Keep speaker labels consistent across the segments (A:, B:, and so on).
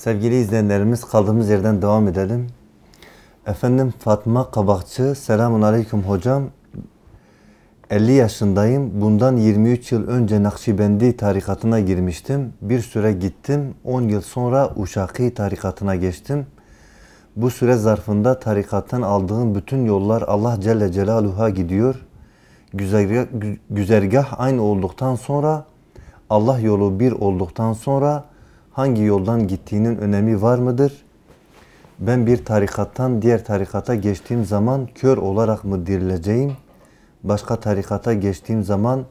A: Sevgili izleyenlerimiz kaldığımız yerden devam edelim. Efendim Fatma Kabakçı, selamun aleyküm hocam. 50 yaşındayım. Bundan 23 yıl önce Nakşibendi tarikatına girmiştim. Bir süre gittim. 10 yıl sonra Uşaki tarikatına geçtim. Bu süre zarfında tarikattan aldığım bütün yollar Allah Celle Celaluhu'ya gidiyor. Güzergah, gü- güzergah aynı olduktan sonra Allah yolu bir olduktan sonra hangi yoldan gittiğinin önemi var mıdır? Ben bir tarikattan diğer tarikata geçtiğim zaman kör olarak mı dirileceğim? Başka tarikata geçtiğim zaman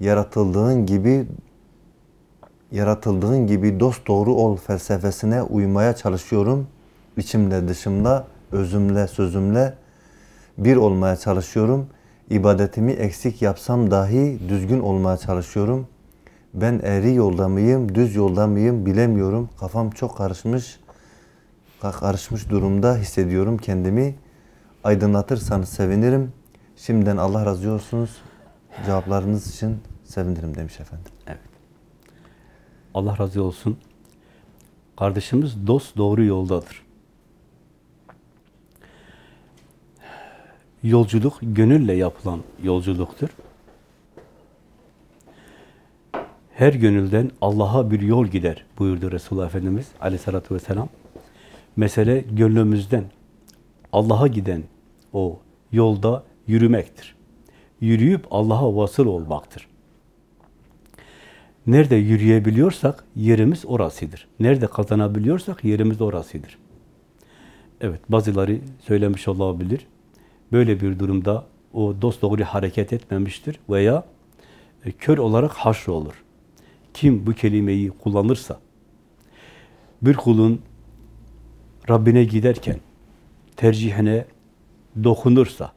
A: yaratıldığın gibi yaratıldığın gibi dost doğru ol felsefesine uymaya çalışıyorum. İçimle dışımla, özümle sözümle bir olmaya çalışıyorum. İbadetimi eksik yapsam dahi düzgün olmaya çalışıyorum. Ben eğri yolda mıyım, düz yolda mıyım bilemiyorum. Kafam çok karışmış. Karışmış durumda hissediyorum kendimi. Aydınlatırsanız sevinirim. Şimdiden Allah razı olsunuz. Cevaplarınız için sevinirim demiş efendim.
B: Allah razı olsun. Kardeşimiz dost doğru yoldadır. Yolculuk gönülle yapılan yolculuktur. Her gönülden Allah'a bir yol gider buyurdu Resulullah Efendimiz aleyhissalatü vesselam. Mesele gönlümüzden Allah'a giden o yolda yürümektir. Yürüyüp Allah'a vasıl olmaktır. Nerede yürüyebiliyorsak yerimiz orasıdır. Nerede kazanabiliyorsak yerimiz orasıdır. Evet, bazıları söylemiş olabilir. Böyle bir durumda o dosdoğru hareket etmemiştir veya kör olarak haşr olur. Kim bu kelimeyi kullanırsa, bir kulun Rabbine giderken tercihine dokunursa,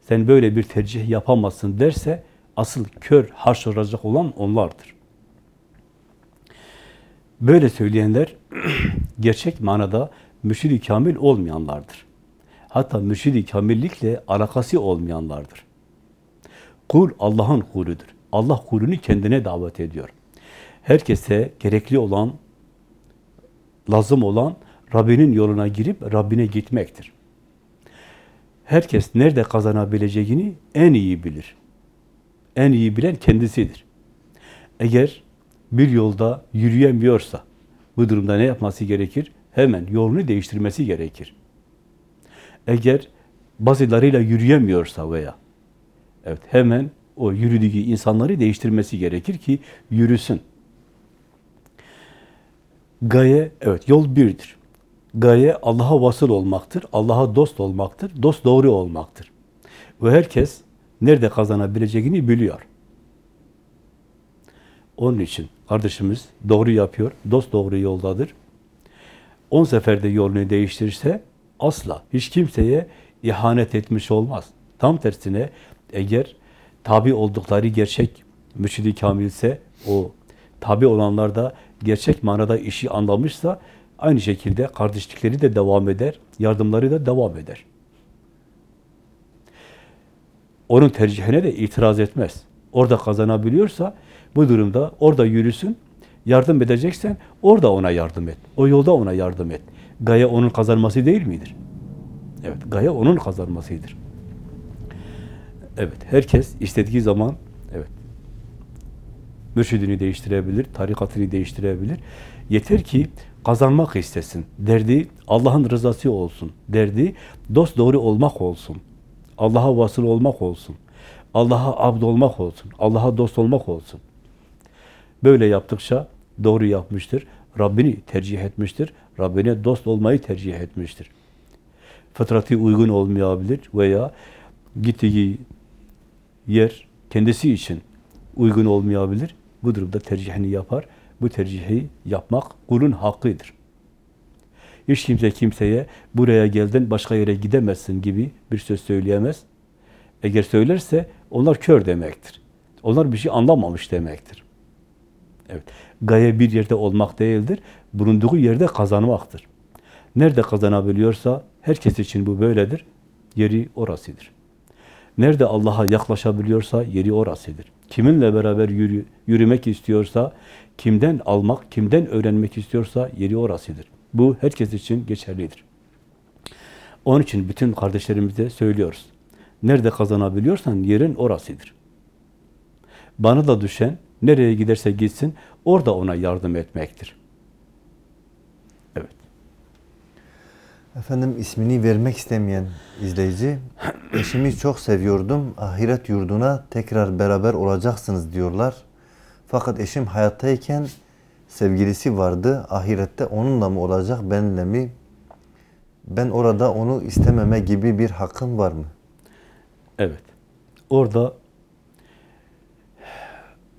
B: sen böyle bir tercih yapamazsın derse, asıl kör haşr olacak olan onlardır. Böyle söyleyenler gerçek manada mürşid-i kamil olmayanlardır. Hatta mürşid-i kamillikle alakası olmayanlardır. Kul Allah'ın kuludur. Allah kulunu kendine davet ediyor. Herkese gerekli olan, lazım olan Rabbinin yoluna girip Rabbine gitmektir. Herkes nerede kazanabileceğini en iyi bilir. En iyi bilen kendisidir. Eğer bir yolda yürüyemiyorsa bu durumda ne yapması gerekir? Hemen yolunu değiştirmesi gerekir. Eğer bazılarıyla yürüyemiyorsa veya evet hemen o yürüdüğü insanları değiştirmesi gerekir ki yürüsün. Gaye, evet yol birdir. Gaye Allah'a vasıl olmaktır, Allah'a dost olmaktır, dost doğru olmaktır. Ve herkes nerede kazanabileceğini biliyor. Onun için kardeşimiz doğru yapıyor, dost doğru yoldadır. On seferde yolunu değiştirirse asla hiç kimseye ihanet etmiş olmaz. Tam tersine eğer tabi oldukları gerçek mürşid-i kamilse o tabi olanlar da gerçek manada işi anlamışsa aynı şekilde kardeşlikleri de devam eder, yardımları da devam eder. Onun tercihine de itiraz etmez. Orada kazanabiliyorsa bu durumda orada yürüsün, yardım edeceksen orada ona yardım et. O yolda ona yardım et. Gaye onun kazanması değil midir? Evet, gaye onun kazanmasıdır. Evet, herkes istediği zaman mürşidini değiştirebilir, tarikatını değiştirebilir. Yeter ki kazanmak istesin. Derdi Allah'ın rızası olsun. Derdi dost doğru olmak olsun. Allah'a vasıl olmak olsun. Allah'a abd olmak olsun. Allah'a dost olmak olsun. Böyle yaptıkça doğru yapmıştır. Rabbini tercih etmiştir. Rabbine dost olmayı tercih etmiştir. Fıtratı uygun olmayabilir veya gittiği yer kendisi için uygun olmayabilir. Bu durumda tercihini yapar. Bu tercihi yapmak kulun hakkıdır. Hiç kimse kimseye buraya geldin başka yere gidemezsin gibi bir söz söyleyemez. Eğer söylerse onlar kör demektir. Onlar bir şey anlamamış demektir. Evet. Gaye bir yerde olmak değildir. Bulunduğu yerde kazanmaktır. Nerede kazanabiliyorsa herkes için bu böyledir. Yeri orasıdır. Nerede Allah'a yaklaşabiliyorsa yeri orasıdır. Kiminle beraber yürü, yürümek istiyorsa, kimden almak, kimden öğrenmek istiyorsa yeri orasıdır. Bu herkes için geçerlidir. Onun için bütün kardeşlerimize söylüyoruz. Nerede kazanabiliyorsan yerin orasıdır. Bana da düşen nereye giderse gitsin orada ona yardım etmektir. Evet.
A: Efendim ismini vermek istemeyen izleyici, eşimi çok seviyordum, ahiret yurduna tekrar beraber olacaksınız diyorlar. Fakat eşim hayattayken sevgilisi vardı, ahirette onunla mı olacak, benimle mi? Ben orada onu istememe gibi bir hakkım var mı?
B: Evet. Orada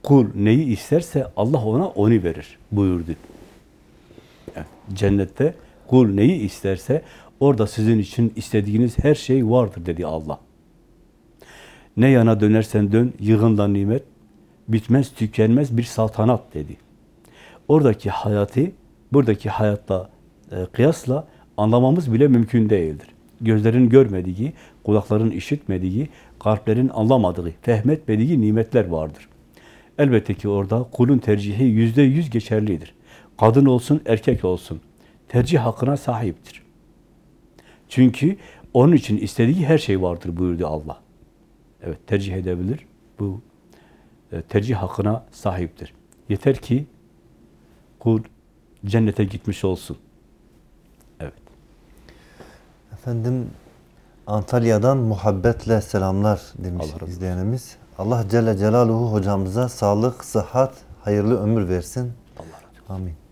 B: kul neyi isterse Allah ona onu verir buyurdu. Evet. Cennette kul neyi isterse orada sizin için istediğiniz her şey vardır dedi Allah. Ne yana dönersen dön yığında nimet bitmez tükenmez bir saltanat dedi. Oradaki hayatı buradaki hayatta e, kıyasla anlamamız bile mümkün değildir. Gözlerin görmediği, kulakların işitmediği, kalplerin anlamadığı, fehmetmediği nimetler vardır. Elbette ki orada kulun tercihi yüzde yüz geçerlidir. Kadın olsun, erkek olsun. Tercih hakkına sahiptir. Çünkü onun için istediği her şey vardır buyurdu Allah. Evet, tercih edebilir. Bu e, tercih hakkına sahiptir. Yeter ki kul cennete gitmiş olsun. Evet.
A: Efendim Antalya'dan muhabbetle selamlar demiş
B: Allah
A: izleyenimiz. Allah Celle Celaluhu hocamıza sağlık, sıhhat, hayırlı ömür versin.
B: Allah razı olsun.
A: Amin.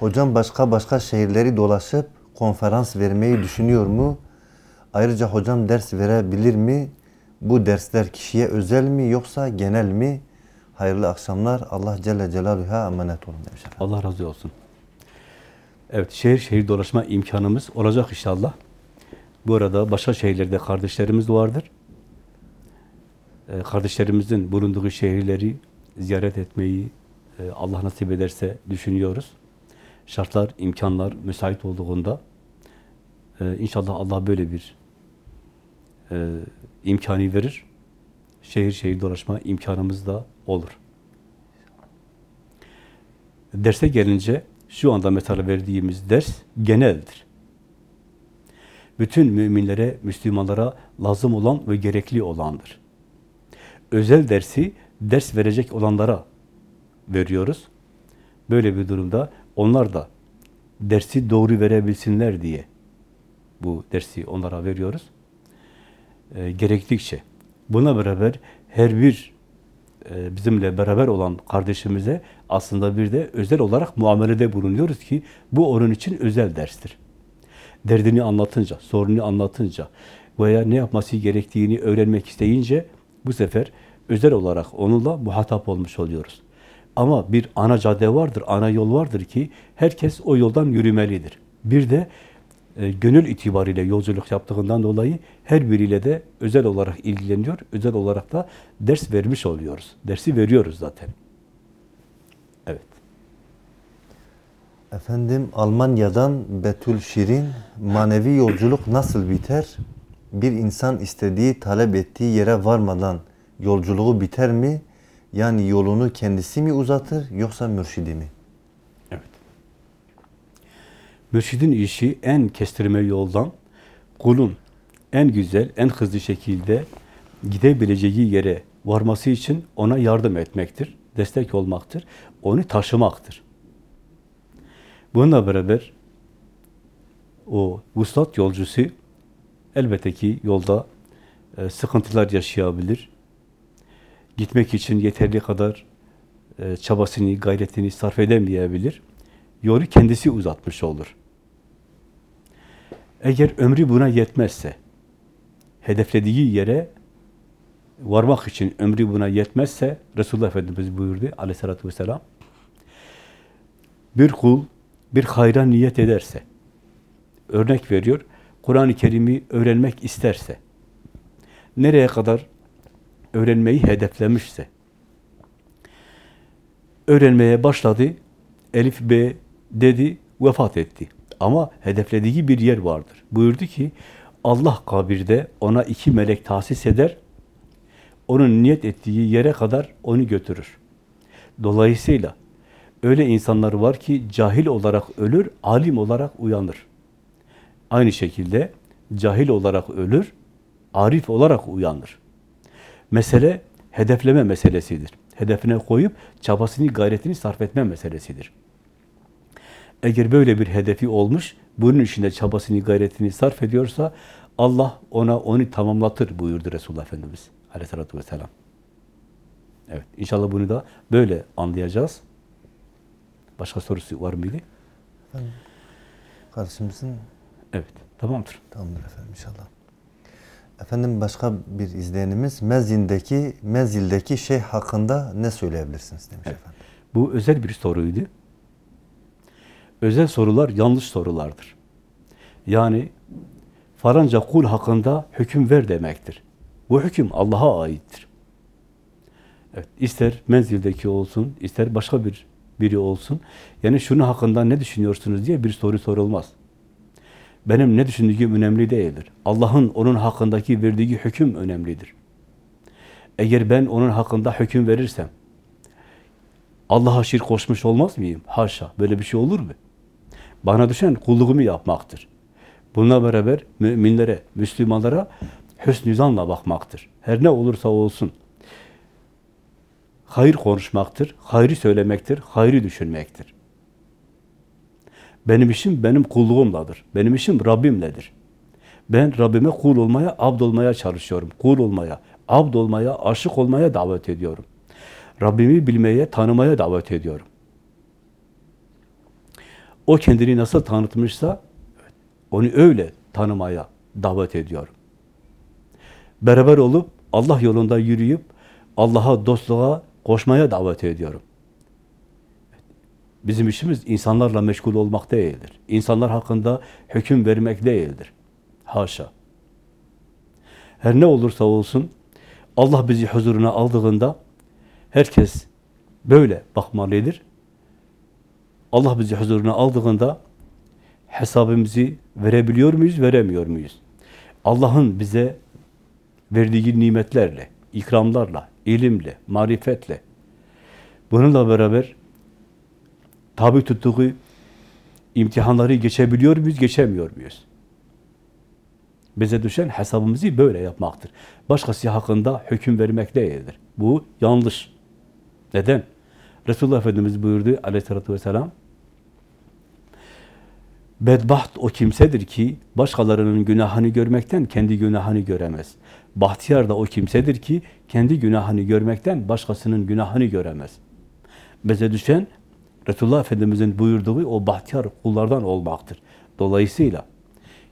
A: Hocam başka başka şehirleri dolaşıp konferans vermeyi düşünüyor mu? Ayrıca hocam ders verebilir mi? Bu dersler kişiye özel mi yoksa genel mi? Hayırlı akşamlar. Allah Celle Celaluhu'ya emanet olun demiş.
B: Allah razı olsun. Evet, şehir şehir dolaşma imkanımız olacak inşallah. Bu arada başka şehirlerde kardeşlerimiz vardır. Ee, kardeşlerimizin bulunduğu şehirleri ziyaret etmeyi e, Allah nasip ederse düşünüyoruz. Şartlar, imkanlar müsait olduğunda e, inşallah Allah böyle bir e, imkanı verir. Şehir şehir dolaşma imkanımız da olur. Derse gelince şu anda mesela verdiğimiz ders geneldir. Bütün müminlere, Müslümanlara lazım olan ve gerekli olandır. Özel dersi ders verecek olanlara veriyoruz. Böyle bir durumda onlar da dersi doğru verebilsinler diye bu dersi onlara veriyoruz. E, gerektikçe. Buna beraber her bir e, bizimle beraber olan kardeşimize aslında bir de özel olarak muamelede bulunuyoruz ki bu onun için özel derstir. Derdini anlatınca, sorunu anlatınca veya ne yapması gerektiğini öğrenmek isteyince bu sefer özel olarak onunla muhatap olmuş oluyoruz. Ama bir ana cadde vardır, ana yol vardır ki herkes o yoldan yürümelidir. Bir de e, gönül itibariyle yolculuk yaptığından dolayı her biriyle de özel olarak ilgileniyor, özel olarak da ders vermiş oluyoruz. Dersi veriyoruz zaten. Evet.
A: Efendim Almanya'dan Betül Şirin manevi yolculuk nasıl biter? Bir insan istediği, talep ettiği yere varmadan yolculuğu biter mi? Yani yolunu kendisi mi uzatır yoksa mürşidi mi?
B: Evet. Mürşidin işi en kestirme yoldan kulun en güzel, en hızlı şekilde gidebileceği yere varması için ona yardım etmektir, destek olmaktır, onu taşımaktır. Bununla beraber o vuslat yolcusu elbette ki yolda e, sıkıntılar yaşayabilir. Gitmek için yeterli kadar e, çabasını, gayretini sarf edemeyebilir. Yolu kendisi uzatmış olur. Eğer ömrü buna yetmezse, hedeflediği yere varmak için ömrü buna yetmezse, Resulullah Efendimiz buyurdu aleyhissalatü vesselam, bir kul bir hayra niyet ederse, örnek veriyor, Kur'an-ı Kerim'i öğrenmek isterse, nereye kadar öğrenmeyi hedeflemişse, öğrenmeye başladı, Elif B dedi, vefat etti. Ama hedeflediği bir yer vardır. Buyurdu ki, Allah kabirde ona iki melek tahsis eder, onun niyet ettiği yere kadar onu götürür. Dolayısıyla öyle insanlar var ki cahil olarak ölür, alim olarak uyanır. Aynı şekilde cahil olarak ölür, arif olarak uyanır. Mesele hedefleme meselesidir. Hedefine koyup çabasını, gayretini sarf etme meselesidir. Eğer böyle bir hedefi olmuş, bunun içinde çabasını, gayretini sarf ediyorsa Allah ona onu tamamlatır buyurdu Resulullah Efendimiz aleyhissalatü vesselam. Evet, inşallah bunu da böyle anlayacağız. Başka sorusu var mıydı?
A: Kardeşimizin
B: Evet, tamamdır.
A: tamamdır efendim inşallah. Efendim başka bir izleyenimiz Mezil'deki Mezil'deki şeyh hakkında ne söyleyebilirsiniz demiş
B: Evet.
A: efendim.
B: Bu özel bir soruydu. Özel sorular yanlış sorulardır. Yani falanca kul hakkında hüküm ver demektir. Bu hüküm Allah'a aittir. Evet, ister menzildeki olsun, ister başka bir biri olsun. Yani şunun hakkında ne düşünüyorsunuz diye bir soru sorulmaz. Benim ne düşündüğüm önemli değildir. Allah'ın onun hakkındaki verdiği hüküm önemlidir. Eğer ben onun hakkında hüküm verirsem, Allah'a şirk koşmuş olmaz mıyım? Haşa, böyle bir şey olur mu? Bana düşen kulluğumu yapmaktır. Bununla beraber müminlere, Müslümanlara hüsnü zanla bakmaktır. Her ne olursa olsun. Hayır konuşmaktır, hayrı söylemektir, hayrı düşünmektir. Benim işim benim kulluğumladır. Benim işim Rabbimledir. Ben Rabbime kul olmaya, abd olmaya çalışıyorum. Kul olmaya, abd olmaya, aşık olmaya davet ediyorum. Rabbimi bilmeye, tanımaya davet ediyorum. O kendini nasıl tanıtmışsa, onu öyle tanımaya davet ediyorum. Beraber olup, Allah yolunda yürüyüp, Allah'a, dostluğa koşmaya davet ediyorum. Bizim işimiz insanlarla meşgul olmak değildir. İnsanlar hakkında hüküm vermek değildir. Haşa. Her ne olursa olsun, Allah bizi huzuruna aldığında, herkes böyle bakmalıdır. Allah bizi huzuruna aldığında, hesabımızı verebiliyor muyuz, veremiyor muyuz? Allah'ın bize verdiği nimetlerle, ikramlarla, ilimle, marifetle, bununla beraber tabi tuttuğu imtihanları geçebiliyor muyuz, geçemiyor muyuz? Bize düşen hesabımızı böyle yapmaktır. Başkası hakkında hüküm vermek değildir. Bu yanlış. Neden? Resulullah Efendimiz buyurdu aleyhissalatü vesselam, Bedbaht o kimsedir ki başkalarının günahını görmekten kendi günahını göremez. Bahtiyar da o kimsedir ki kendi günahını görmekten başkasının günahını göremez. Bize düşen Resulullah Efendimiz'in buyurduğu o bahtiyar kullardan olmaktır. Dolayısıyla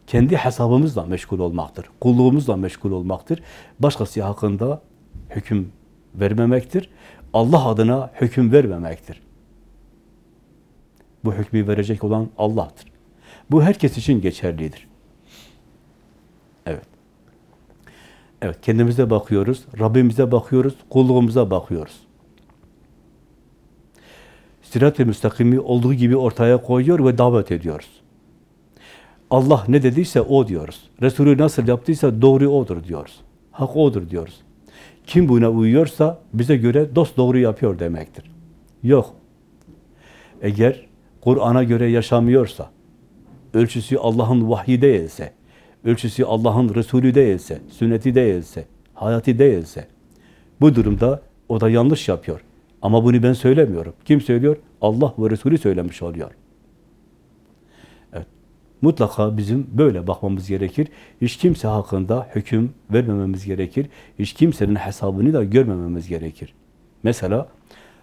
B: kendi hesabımızla meşgul olmaktır. Kulluğumuzla meşgul olmaktır. Başkası hakkında hüküm vermemektir. Allah adına hüküm vermemektir. Bu hükmü verecek olan Allah'tır. Bu herkes için geçerlidir. Evet. Evet, kendimize bakıyoruz, Rabbimize bakıyoruz, kulluğumuza bakıyoruz. Sirat-ı müstakimi olduğu gibi ortaya koyuyor ve davet ediyoruz. Allah ne dediyse o diyoruz. Resulü nasıl yaptıysa doğru odur diyoruz. Hak odur diyoruz. Kim buna uyuyorsa bize göre dost doğru yapıyor demektir. Yok. Eğer Kur'an'a göre yaşamıyorsa, ölçüsü Allah'ın vahyi değilse, ölçüsü Allah'ın Resulü değilse, sünneti değilse, hayatı değilse, bu durumda o da yanlış yapıyor. Ama bunu ben söylemiyorum. Kim söylüyor? Allah ve Resulü söylemiş oluyor. Evet. Mutlaka bizim böyle bakmamız gerekir. Hiç kimse hakkında hüküm vermememiz gerekir. Hiç kimsenin hesabını da görmememiz gerekir. Mesela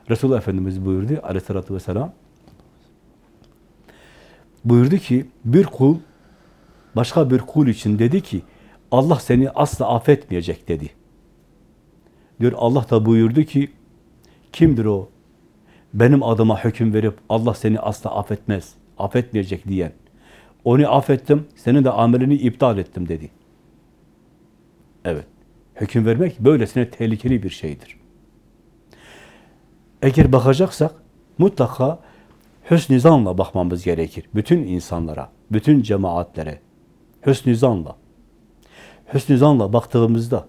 B: Resulullah Efendimiz buyurdu aleyhissalatü vesselam buyurdu ki bir kul başka bir kul için dedi ki Allah seni asla affetmeyecek dedi. Diyor Allah da buyurdu ki kimdir o? Benim adıma hüküm verip Allah seni asla affetmez, affetmeyecek diyen. Onu affettim, senin de amelini iptal ettim dedi. Evet. Hüküm vermek böylesine tehlikeli bir şeydir. Eğer bakacaksak mutlaka hüsnü zanla bakmamız gerekir. Bütün insanlara, bütün cemaatlere hüsnü zanla. Hüsnü zanla baktığımızda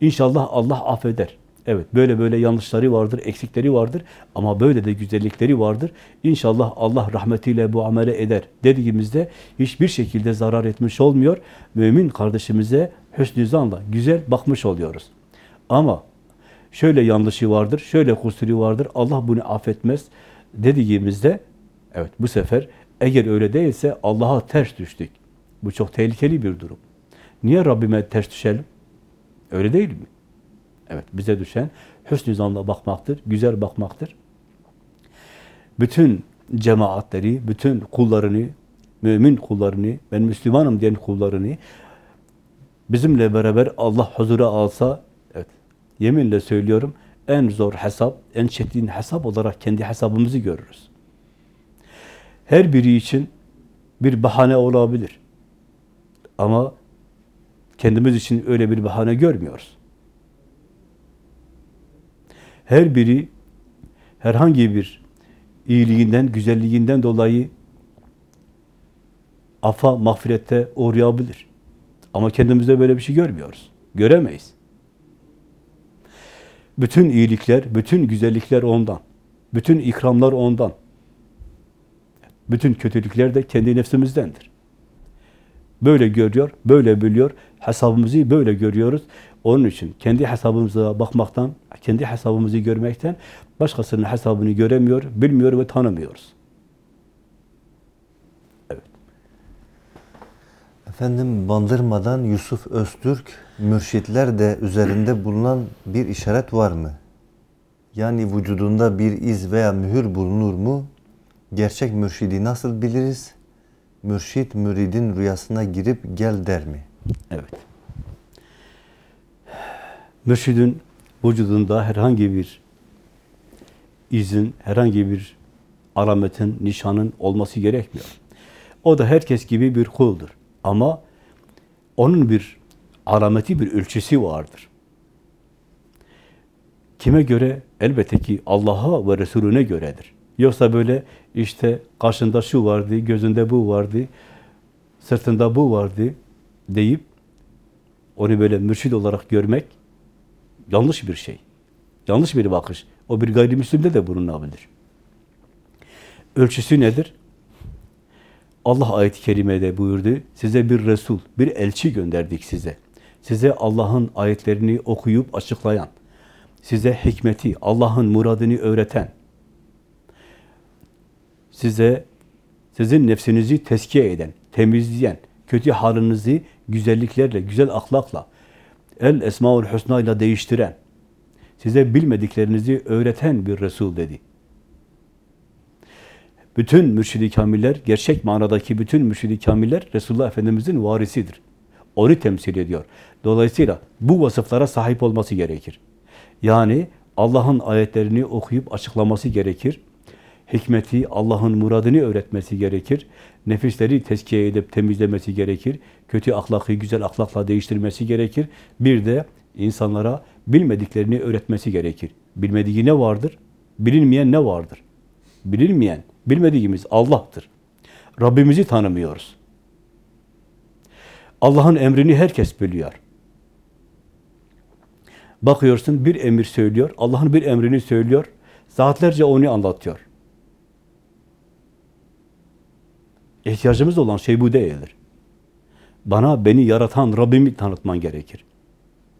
B: İnşallah Allah affeder. Evet, böyle böyle yanlışları vardır, eksikleri vardır ama böyle de güzellikleri vardır. İnşallah Allah rahmetiyle bu amele eder dediğimizde hiçbir şekilde zarar etmiş olmuyor. Mümin kardeşimize hüsnü zanla güzel bakmış oluyoruz. Ama şöyle yanlışı vardır, şöyle kusuru vardır, Allah bunu affetmez dediğimizde evet bu sefer eğer öyle değilse Allah'a ters düştük. Bu çok tehlikeli bir durum. Niye Rabbime ters düşelim? Öyle değil mi? Evet, bize düşen hüsnü zanla bakmaktır, güzel bakmaktır. Bütün cemaatleri, bütün kullarını, mümin kullarını, ben Müslümanım diyen kullarını bizimle beraber Allah huzura alsa, evet, yeminle söylüyorum, en zor hesap, en çetin hesap olarak kendi hesabımızı görürüz. Her biri için bir bahane olabilir. Ama kendimiz için öyle bir bahane görmüyoruz. Her biri herhangi bir iyiliğinden, güzelliğinden dolayı afa, mağfirette uğrayabilir. Ama kendimizde böyle bir şey görmüyoruz. Göremeyiz. Bütün iyilikler, bütün güzellikler ondan. Bütün ikramlar ondan. Bütün kötülükler de kendi nefsimizdendir. Böyle görüyor, böyle biliyor. Hesabımızı böyle görüyoruz. Onun için kendi hesabımıza bakmaktan, kendi hesabımızı görmekten başkasının hesabını göremiyor, bilmiyor ve tanımıyoruz. Evet.
A: Efendim Bandırma'dan Yusuf Öztürk, mürşitler de üzerinde bulunan bir işaret var mı? Yani vücudunda bir iz veya mühür bulunur mu? Gerçek mürşidi nasıl biliriz? Mürşit müridin rüyasına girip gel der mi?
B: Evet. Mürşidin vücudunda herhangi bir izin, herhangi bir alametin, nişanın olması gerekmiyor. O da herkes gibi bir kuldur. Ama onun bir alameti, bir ölçüsü vardır. Kime göre? Elbette ki Allah'a ve Resulüne göredir. Yoksa böyle işte karşında şu vardı, gözünde bu vardı, sırtında bu vardı deyip onu böyle mürşid olarak görmek yanlış bir şey. Yanlış bir bakış. O bir gayrimüslimde de bulunabilir. Ölçüsü nedir? Allah ayet-i kerimede buyurdu. Size bir Resul, bir elçi gönderdik size. Size Allah'ın ayetlerini okuyup açıklayan, size hikmeti, Allah'ın muradını öğreten, size sizin nefsinizi teskiye eden, temizleyen, kötü halinizi güzelliklerle, güzel ahlakla, el esmaül husna ile değiştiren, size bilmediklerinizi öğreten bir Resul dedi. Bütün mürşidi kamiller, gerçek manadaki bütün mürşidi kamiller Resulullah Efendimiz'in varisidir. Onu temsil ediyor. Dolayısıyla bu vasıflara sahip olması gerekir. Yani Allah'ın ayetlerini okuyup açıklaması gerekir. Hikmeti, Allah'ın muradını öğretmesi gerekir. Nefisleri tezkiye edip temizlemesi gerekir. Kötü ahlakı güzel ahlakla değiştirmesi gerekir. Bir de insanlara bilmediklerini öğretmesi gerekir. Bilmediği ne vardır? Bilinmeyen ne vardır? Bilinmeyen, bilmediğimiz Allah'tır. Rabbimizi tanımıyoruz. Allah'ın emrini herkes biliyor. Bakıyorsun bir emir söylüyor, Allah'ın bir emrini söylüyor, saatlerce onu anlatıyor. İhtiyacımız olan şey bu değildir. Bana beni yaratan Rabbimi tanıtman gerekir.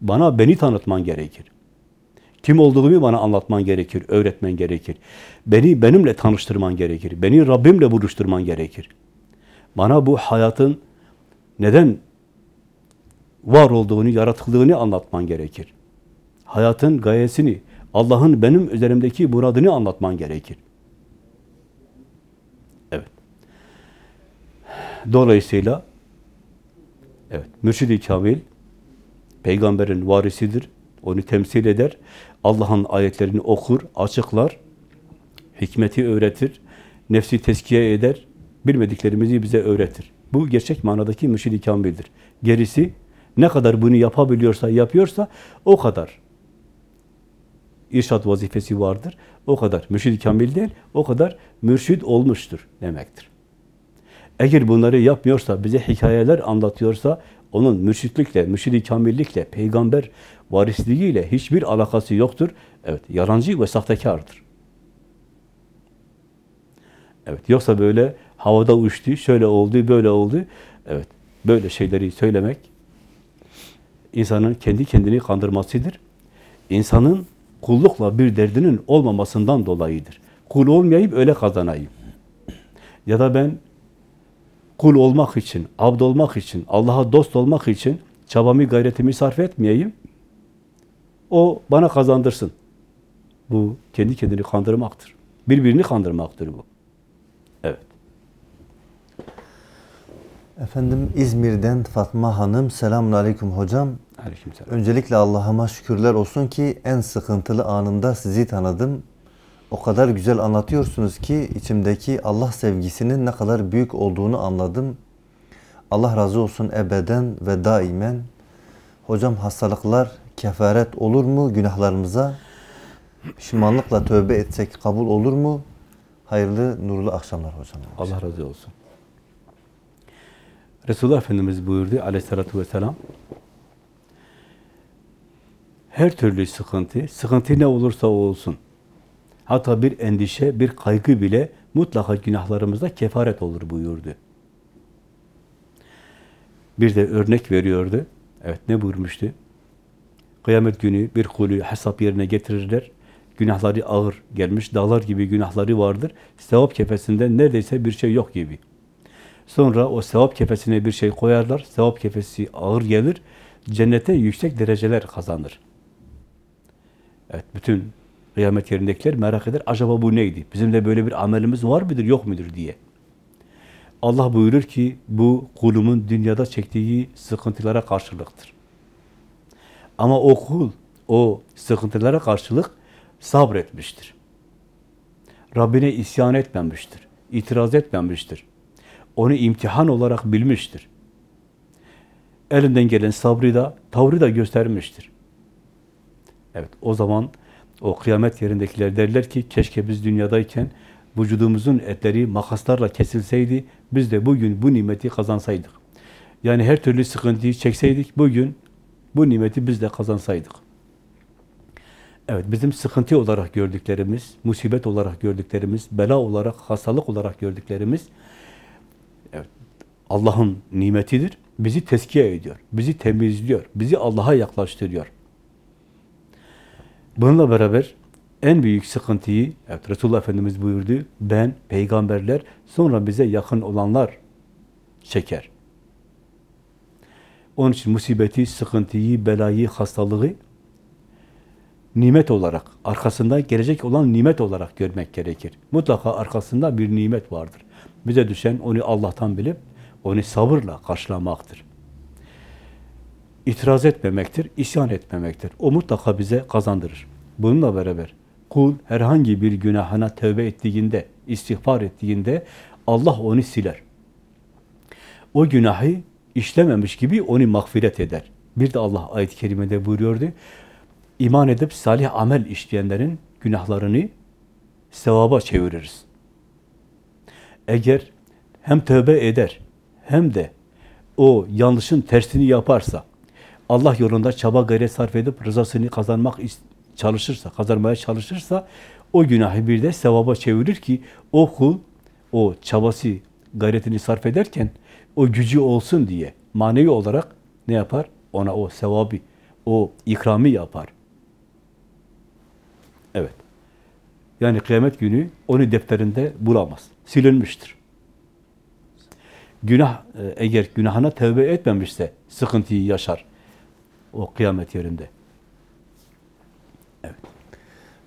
B: Bana beni tanıtman gerekir. Kim olduğumu bana anlatman gerekir, öğretmen gerekir. Beni benimle tanıştırman gerekir. Beni Rabbimle buluşturman gerekir. Bana bu hayatın neden var olduğunu, yaratıldığını anlatman gerekir. Hayatın gayesini, Allah'ın benim üzerimdeki muradını anlatman gerekir. Dolayısıyla evet, mürşid-i kamil peygamberin varisidir. Onu temsil eder. Allah'ın ayetlerini okur, açıklar. Hikmeti öğretir. Nefsi teskiye eder. Bilmediklerimizi bize öğretir. Bu gerçek manadaki mürşid-i kamildir. Gerisi ne kadar bunu yapabiliyorsa, yapıyorsa o kadar irşad vazifesi vardır. O kadar mürşid-i kamil değil, o kadar mürşid olmuştur demektir. Eğer bunları yapmıyorsa, bize hikayeler anlatıyorsa, onun mürşitlikle, mürşid-i kamillikle, peygamber varisliğiyle hiçbir alakası yoktur. Evet, yalancı ve sahtekardır. Evet, yoksa böyle havada uçtu, şöyle oldu, böyle oldu. Evet, böyle şeyleri söylemek insanın kendi kendini kandırmasıdır. İnsanın kullukla bir derdinin olmamasından dolayıdır. Kul olmayayım, öyle kazanayım. Ya da ben kul olmak için, abd olmak için, Allah'a dost olmak için çabamı, gayretimi sarf etmeyeyim. O bana kazandırsın. Bu kendi kendini kandırmaktır. Birbirini kandırmaktır bu. Evet.
A: Efendim İzmir'den Fatma Hanım. Selamun Aleyküm hocam.
B: Aleykümselam.
A: Öncelikle Allah'ıma şükürler olsun ki en sıkıntılı anımda sizi tanıdım. O kadar güzel anlatıyorsunuz ki içimdeki Allah sevgisinin ne kadar büyük olduğunu anladım. Allah razı olsun ebeden ve daimen. Hocam hastalıklar kefaret olur mu günahlarımıza? Pişmanlıkla tövbe etsek kabul olur mu? Hayırlı nurlu akşamlar hocam.
B: Allah razı olsun. Resulullah Efendimiz buyurdu aleyhissalatü vesselam her türlü sıkıntı, sıkıntı ne olursa olsun hatta bir endişe, bir kaygı bile mutlaka günahlarımızda kefaret olur buyurdu. Bir de örnek veriyordu. Evet ne buyurmuştu? Kıyamet günü bir kulü hesap yerine getirirler. Günahları ağır gelmiş, dağlar gibi günahları vardır. Sevap kefesinde neredeyse bir şey yok gibi. Sonra o sevap kefesine bir şey koyarlar. Sevap kefesi ağır gelir. Cennete yüksek dereceler kazanır. Evet, bütün kıyamet yerindekiler merak eder. Acaba bu neydi? Bizim de böyle bir amelimiz var mıdır, yok mudur diye. Allah buyurur ki bu kulumun dünyada çektiği sıkıntılara karşılıktır. Ama o kul o sıkıntılara karşılık sabretmiştir. Rabbine isyan etmemiştir. itiraz etmemiştir. Onu imtihan olarak bilmiştir. Elinden gelen sabrı da, tavrı da göstermiştir. Evet, o zaman o kıyamet yerindekiler derler ki keşke biz dünyadayken vücudumuzun etleri makaslarla kesilseydi, biz de bugün bu nimeti kazansaydık. Yani her türlü sıkıntıyı çekseydik, bugün bu nimeti biz de kazansaydık. Evet, bizim sıkıntı olarak gördüklerimiz, musibet olarak gördüklerimiz, bela olarak, hastalık olarak gördüklerimiz, evet, Allah'ın nimetidir. Bizi teskiye ediyor, bizi temizliyor, bizi Allah'a yaklaştırıyor. Bununla beraber en büyük sıkıntıyı, evet Resulullah Efendimiz buyurdu, ben, peygamberler, sonra bize yakın olanlar çeker. Onun için musibeti, sıkıntıyı, belayı, hastalığı nimet olarak, arkasında gelecek olan nimet olarak görmek gerekir. Mutlaka arkasında bir nimet vardır. Bize düşen onu Allah'tan bilip, onu sabırla karşılamaktır. İtiraz etmemektir, isyan etmemektir. O mutlaka bize kazandırır. Bununla beraber kul herhangi bir günahına tövbe ettiğinde, istiğfar ettiğinde Allah onu siler. O günahı işlememiş gibi onu mağfiret eder. Bir de Allah ayet-i kerimede buyuruyordu. İman edip salih amel işleyenlerin günahlarını sevaba çeviririz. Eğer hem tövbe eder hem de o yanlışın tersini yaparsa, Allah yolunda çaba gayret sarf edip rızasını kazanmak çalışırsa, kazanmaya çalışırsa o günahı bir de sevaba çevirir ki o kul o çabası, gayretini sarf ederken o gücü olsun diye manevi olarak ne yapar? Ona o sevabı, o ikramı yapar. Evet. Yani kıyamet günü onu defterinde bulamaz. Silinmiştir. Günah, eğer günahına tövbe etmemişse sıkıntıyı yaşar. O kıyamet yerinde.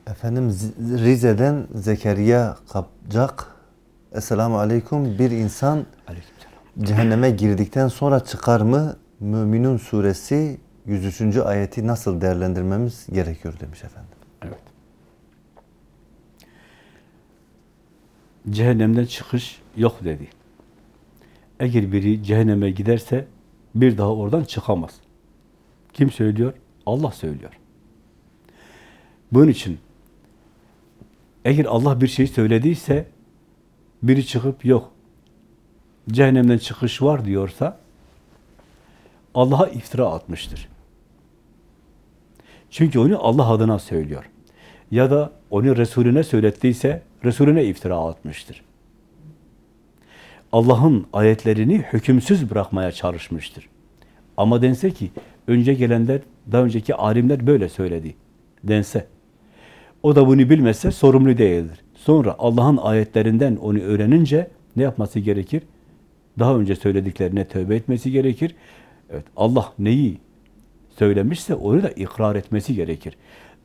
A: Efendim Rize'den Zekeriya Kapcak. Esselamu Aleyküm. Bir insan cehenneme girdikten sonra çıkar mı? Müminun suresi 103. ayeti nasıl değerlendirmemiz gerekiyor demiş efendim.
B: Evet. Cehennemden çıkış yok dedi. Eğer biri cehenneme giderse bir daha oradan çıkamaz. Kim söylüyor? Allah söylüyor. Bunun için eğer Allah bir şey söylediyse biri çıkıp yok cehennemden çıkış var diyorsa Allah'a iftira atmıştır. Çünkü onu Allah adına söylüyor. Ya da onu Resulüne söylettiyse Resulüne iftira atmıştır. Allah'ın ayetlerini hükümsüz bırakmaya çalışmıştır. Ama dense ki önce gelenler, daha önceki alimler böyle söyledi dense. O da bunu bilmezse sorumlu değildir. Sonra Allah'ın ayetlerinden onu öğrenince ne yapması gerekir? Daha önce söylediklerine tövbe etmesi gerekir. Evet, Allah neyi söylemişse onu da ikrar etmesi gerekir.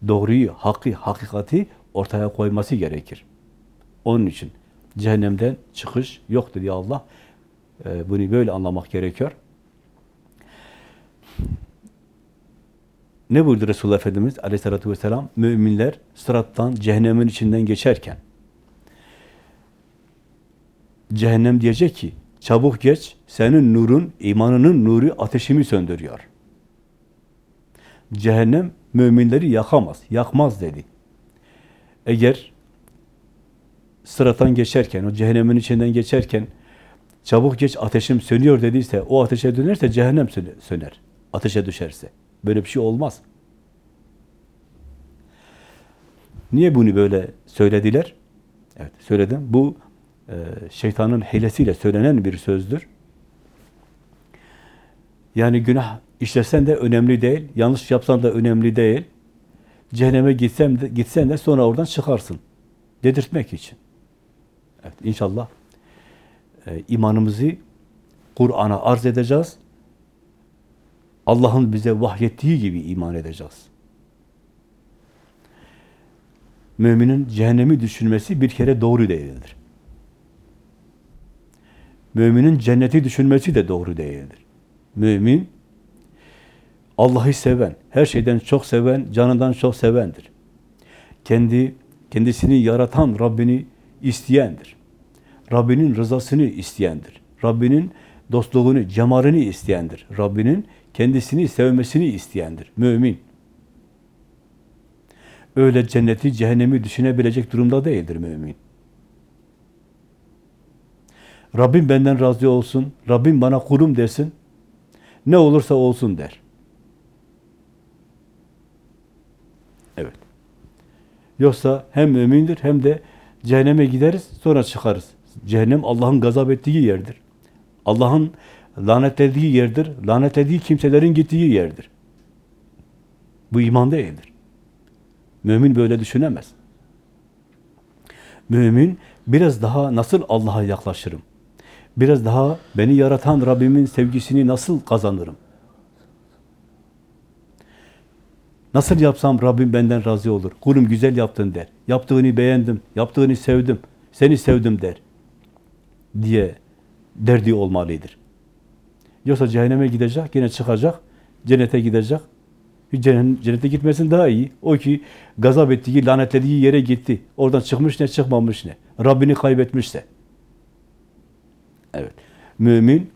B: Doğruyu, hakkı, hakikati ortaya koyması gerekir. Onun için cehennemden çıkış yoktur ya Allah. Ee, bunu böyle anlamak gerekiyor. Ne buyurdu Resulullah Efendimiz aleyhissalatü vesselam? Müminler sırattan cehennemin içinden geçerken cehennem diyecek ki çabuk geç senin nurun, imanının nuru ateşimi söndürüyor. Cehennem müminleri yakamaz, yakmaz dedi. Eğer sırattan geçerken, o cehennemin içinden geçerken çabuk geç ateşim sönüyor dediyse, o ateşe dönerse cehennem söner. Ateşe düşerse. Böyle bir şey olmaz. Niye bunu böyle söylediler? Evet söyledim. Bu e, şeytanın hilesiyle söylenen bir sözdür. Yani günah işlesen de önemli değil, yanlış yapsan da önemli değil. Cehenneme gitsem de, gitsen de sonra oradan çıkarsın. Dedirtmek için. Evet, inşallah e, imanımızı Kur'an'a arz edeceğiz. Allah'ın bize vahyettiği gibi iman edeceğiz. Müminin cehennemi düşünmesi bir kere doğru değildir. Müminin cenneti düşünmesi de doğru değildir. Mümin, Allah'ı seven, her şeyden çok seven, canından çok sevendir. Kendi kendisini yaratan Rabbini isteyendir. Rabbinin rızasını isteyendir. Rabbinin dostluğunu, cemalini isteyendir. Rabbinin kendisini sevmesini isteyendir. Mümin. Öyle cenneti, cehennemi düşünebilecek durumda değildir mümin. Rabbim benden razı olsun, Rabbim bana kulum desin, ne olursa olsun der. Evet. Yoksa hem mümindir hem de cehenneme gideriz, sonra çıkarız. Cehennem Allah'ın gazap ettiği yerdir. Allah'ın lanetlediği yerdir. Lanetlediği kimselerin gittiği yerdir. Bu iman değildir. Mümin böyle düşünemez. Mümin biraz daha nasıl Allah'a yaklaşırım? Biraz daha beni yaratan Rabbimin sevgisini nasıl kazanırım? Nasıl yapsam Rabbim benden razı olur. Kulum güzel yaptın der. Yaptığını beğendim, yaptığını sevdim, seni sevdim der. Diye derdi olmalıdır. Yoksa cehenneme gidecek, yine çıkacak, cennete gidecek. Cennete gitmesin daha iyi. O ki gazap ettiği, lanetlediği yere gitti. Oradan çıkmış ne, çıkmamış ne. Rabbini kaybetmişse. Evet. Mümin,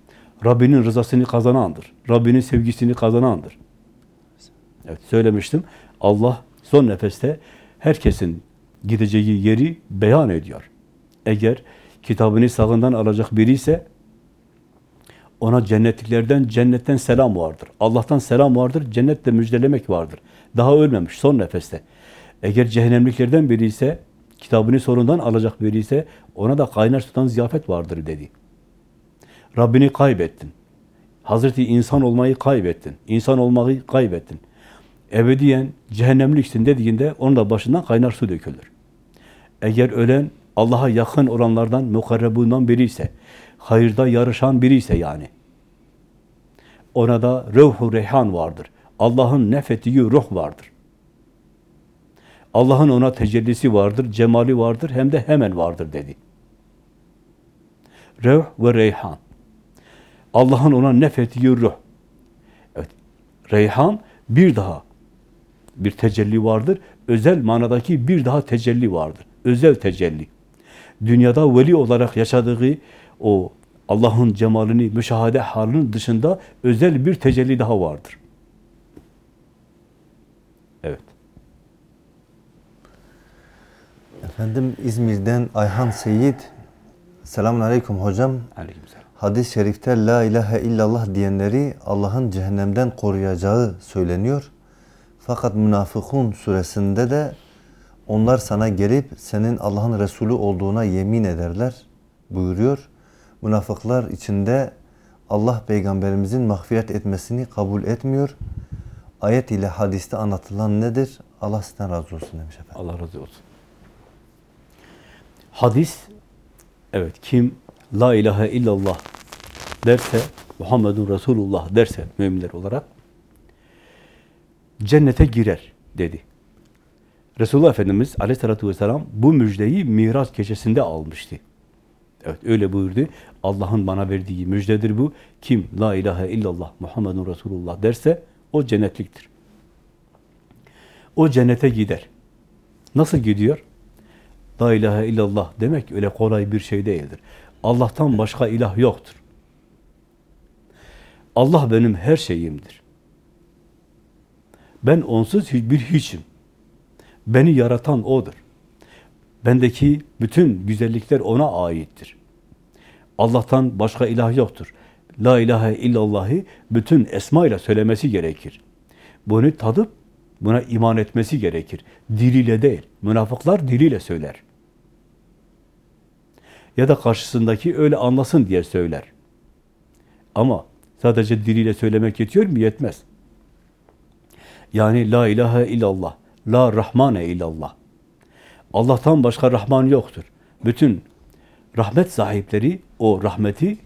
B: Rabbinin rızasını kazanandır. Rabbinin sevgisini kazanandır. Evet, söylemiştim. Allah son nefeste herkesin gideceği yeri beyan ediyor. Eğer kitabını sağından alacak biri ise ona cennetliklerden, cennetten selam vardır. Allah'tan selam vardır, cennetle müjdelemek vardır. Daha ölmemiş, son nefeste. Eğer cehennemliklerden biri ise, kitabını sorundan alacak biri ise, ona da kaynar sudan ziyafet vardır dedi. Rabbini kaybettin. Hazreti insan olmayı kaybettin. İnsan olmayı kaybettin. Ebediyen cehennemliksin dediğinde onun da başından kaynar su dökülür. Eğer ölen Allah'a yakın olanlardan, mukarrebundan biri ise, hayırda yarışan biri ise yani, ona da ruhu reyhan vardır. Allah'ın nefettiği ruh vardır. Allah'ın ona tecellisi vardır, cemali vardır, hem de hemen vardır dedi. Ruh ve reyhan. Allah'ın ona nefettiği ruh. Evet, reyhan bir daha bir tecelli vardır. Özel manadaki bir daha tecelli vardır. Özel tecelli. Dünyada veli olarak yaşadığı o Allah'ın cemalini, müşahede halinin dışında özel bir tecelli daha vardır. Evet.
A: Efendim İzmir'den Ayhan Seyit Selamun Aleyküm hocam.
B: Aleykümselam.
A: Hadis-i şerifte La ilahe illallah diyenleri Allah'ın cehennemden koruyacağı söyleniyor. Fakat Münafıkun suresinde de onlar sana gelip senin Allah'ın Resulü olduğuna yemin ederler buyuruyor. Münafıklar içinde Allah peygamberimizin mağfiret etmesini kabul etmiyor. Ayet ile hadiste anlatılan nedir? Allah sizden razı olsun demiş efendim.
B: Allah razı olsun. Hadis, evet kim La ilahe illallah derse, Muhammedun Resulullah derse müminler olarak cennete girer dedi. Resulullah Efendimiz aleyhissalatü vesselam bu müjdeyi Miraç gecesinde almıştı. Evet öyle buyurdu. Allah'ın bana verdiği müjdedir bu. Kim La ilahe illallah Muhammedun Resulullah derse o cennetliktir. O cennete gider. Nasıl gidiyor? La ilahe illallah demek öyle kolay bir şey değildir. Allah'tan başka ilah yoktur. Allah benim her şeyimdir. Ben onsuz bir hiçim. Beni yaratan O'dur. Bendeki bütün güzellikler O'na aittir. Allah'tan başka ilah yoktur. La ilahe illallahı bütün esmayla söylemesi gerekir. Bunu tadıp buna iman etmesi gerekir. Diliyle değil. Münafıklar diliyle söyler. Ya da karşısındaki öyle anlasın diye söyler. Ama sadece diliyle söylemek yetiyor mu? Yetmez. Yani la ilahe illallah, la rahmane illallah. Allah'tan başka Rahman yoktur. Bütün rahmet sahipleri o rahmeti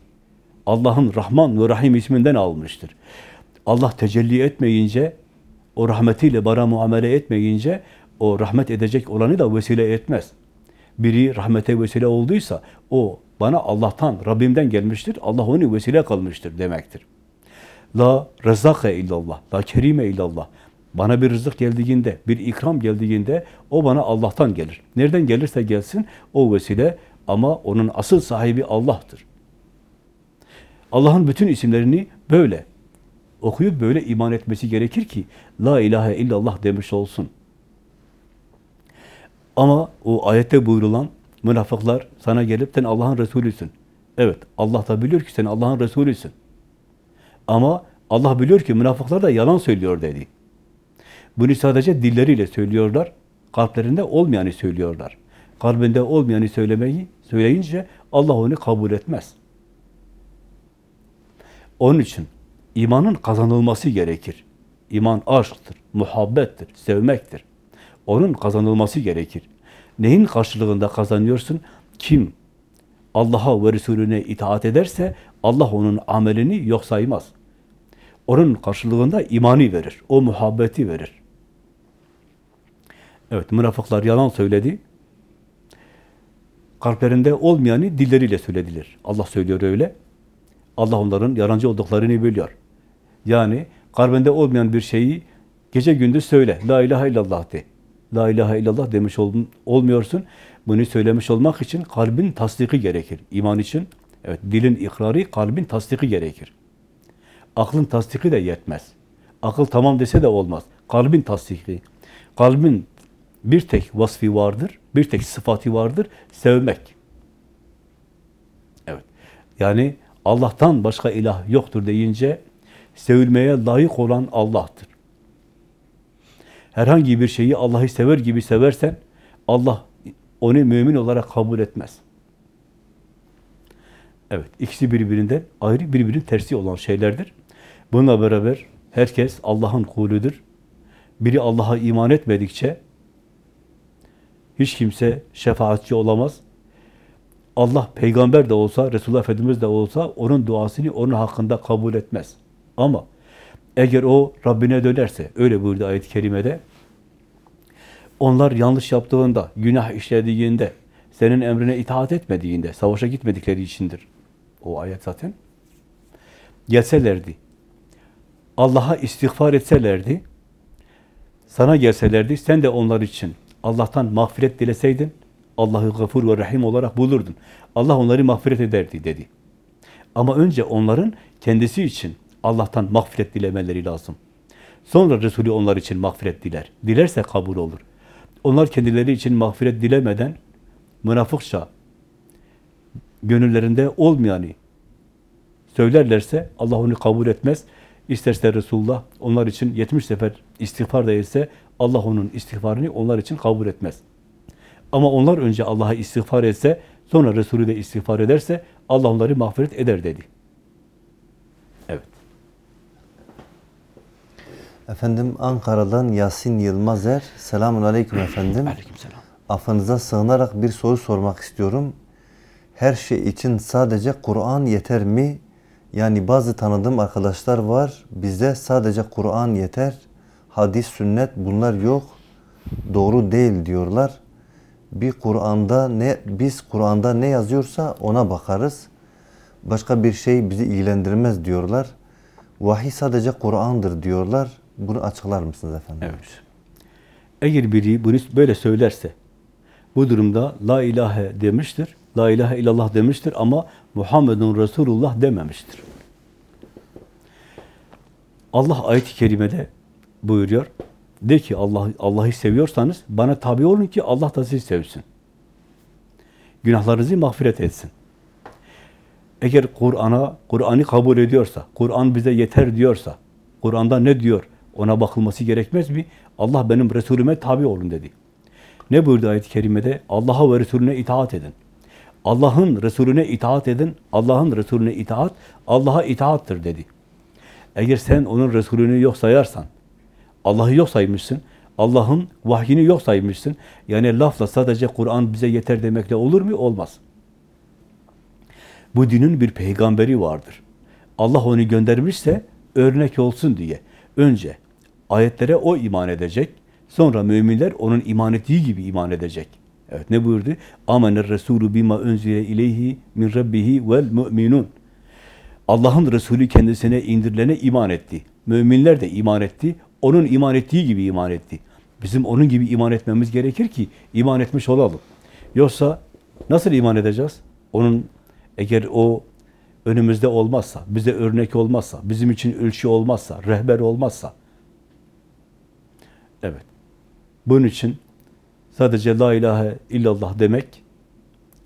B: Allah'ın Rahman ve Rahim isminden almıştır. Allah tecelli etmeyince, o rahmetiyle bana muamele etmeyince, o rahmet edecek olanı da vesile etmez. Biri rahmete vesile olduysa, o bana Allah'tan, Rabbimden gelmiştir, Allah onu vesile kılmıştır demektir. La rezake illallah, la kerime illallah. Bana bir rızık geldiğinde, bir ikram geldiğinde o bana Allah'tan gelir. Nereden gelirse gelsin o vesile ama onun asıl sahibi Allah'tır. Allah'ın bütün isimlerini böyle okuyup böyle iman etmesi gerekir ki La ilahe illallah demiş olsun. Ama o ayette buyurulan münafıklar sana gelip sen Allah'ın Resulüsün. Evet Allah da biliyor ki sen Allah'ın Resulüsün. Ama Allah biliyor ki münafıklar da yalan söylüyor dedi. Bunu sadece dilleriyle söylüyorlar, kalplerinde olmayanı söylüyorlar. Kalbinde olmayanı söylemeyi söyleyince Allah onu kabul etmez. Onun için imanın kazanılması gerekir. İman aşktır, muhabbettir, sevmektir. Onun kazanılması gerekir. Neyin karşılığında kazanıyorsun? Kim Allah'a ve Resulüne itaat ederse Allah onun amelini yok saymaz. Onun karşılığında imanı verir, o muhabbeti verir. Evet, münafıklar yalan söyledi. Kalplerinde olmayanı dilleriyle söylediler. Allah söylüyor öyle. Allah onların yalancı olduklarını biliyor. Yani kalbinde olmayan bir şeyi gece gündüz söyle. La ilahe illallah de. La ilahe illallah demiş ol, olmuyorsun. Bunu söylemiş olmak için kalbin tasdiki gerekir. İman için evet dilin ikrarı, kalbin tasdiki gerekir. Aklın tasdiki de yetmez. Akıl tamam dese de olmaz. Kalbin tasdiki. Kalbin bir tek vasfi vardır, bir tek sıfatı vardır, sevmek. Evet. Yani Allah'tan başka ilah yoktur deyince sevilmeye layık olan Allah'tır. Herhangi bir şeyi Allah'ı sever gibi seversen Allah onu mümin olarak kabul etmez. Evet, ikisi birbirinden ayrı, birbirinin tersi olan şeylerdir. Bununla beraber herkes Allah'ın kuludur. Biri Allah'a iman etmedikçe hiç kimse şefaatçi olamaz. Allah peygamber de olsa, Resulullah Efendimiz de olsa onun duasını onun hakkında kabul etmez. Ama eğer o Rabbine dönerse, öyle buyurdu ayet-i kerimede, onlar yanlış yaptığında, günah işlediğinde, senin emrine itaat etmediğinde, savaşa gitmedikleri içindir. O ayet zaten. Gelselerdi, Allah'a istiğfar etselerdi, sana gelselerdi, sen de onlar için Allah'tan mağfiret dileseydin, Allah'ı gafur ve rahim olarak bulurdun. Allah onları mağfiret ederdi dedi. Ama önce onların kendisi için Allah'tan mağfiret dilemeleri lazım. Sonra Resulü onlar için mağfiret diler. Dilerse kabul olur. Onlar kendileri için mağfiret dilemeden münafıkça gönüllerinde olmayanı söylerlerse Allah onu kabul etmez. İsterse Resulullah onlar için 70 sefer istiğfar da etse Allah onun istiğfarını onlar için kabul etmez. Ama onlar önce Allah'a istiğfar etse, sonra Resulü de istiğfar ederse Allah onları mağfiret eder dedi. Evet.
A: Efendim Ankara'dan Yasin Yılmazer. Selamun Aleyküm efendim.
B: Aleykümselam.
A: Affınıza sığınarak bir soru sormak istiyorum. Her şey için sadece Kur'an yeter mi? Yani bazı tanıdığım arkadaşlar var. Bize sadece Kur'an yeter. Hadis, sünnet bunlar yok. Doğru değil diyorlar. Bir Kur'an'da ne biz Kur'an'da ne yazıyorsa ona bakarız. Başka bir şey bizi ilgilendirmez diyorlar. Vahiy sadece Kur'an'dır diyorlar. Bunu açıklar mısınız efendim?
B: Evet. Eğer biri bunu böyle söylerse, bu durumda la ilahe demiştir, la ilahe illallah demiştir ama Muhammedun Resulullah dememiştir. Allah ayet-i kerimede buyuruyor. De ki Allah Allah'ı seviyorsanız bana tabi olun ki Allah da sizi sevsin. Günahlarınızı mağfiret etsin. Eğer Kur'an'a, Kur'an'ı kabul ediyorsa, Kur'an bize yeter diyorsa, Kur'an'da ne diyor? Ona bakılması gerekmez mi? Allah benim Resulüme tabi olun dedi. Ne buyurdu ayet-i kerimede? Allah'a ve Resulüne itaat edin. Allah'ın Resulüne itaat edin. Allah'ın Resulüne itaat, Allah'a itaattır dedi. Eğer sen onun Resulünü yok sayarsan, Allah'ı yok saymışsın, Allah'ın vahyini yok saymışsın, yani lafla sadece Kur'an bize yeter demekle olur mu? Olmaz. Bu dinin bir peygamberi vardır. Allah onu göndermişse örnek olsun diye önce ayetlere o iman edecek, sonra müminler onun iman ettiği gibi iman edecek. Evet ne buyurdu? Amener Resulü bima unzile ileyhi min rabbihi vel mu'minun. Allah'ın Resulü kendisine indirilene iman etti. Müminler de iman etti. Onun iman ettiği gibi iman etti. Bizim onun gibi iman etmemiz gerekir ki iman etmiş olalım. Yoksa nasıl iman edeceğiz? Onun eğer o önümüzde olmazsa, bize örnek olmazsa, bizim için ölçü olmazsa, rehber olmazsa. Evet. Bunun için sadece la ilahe illallah demek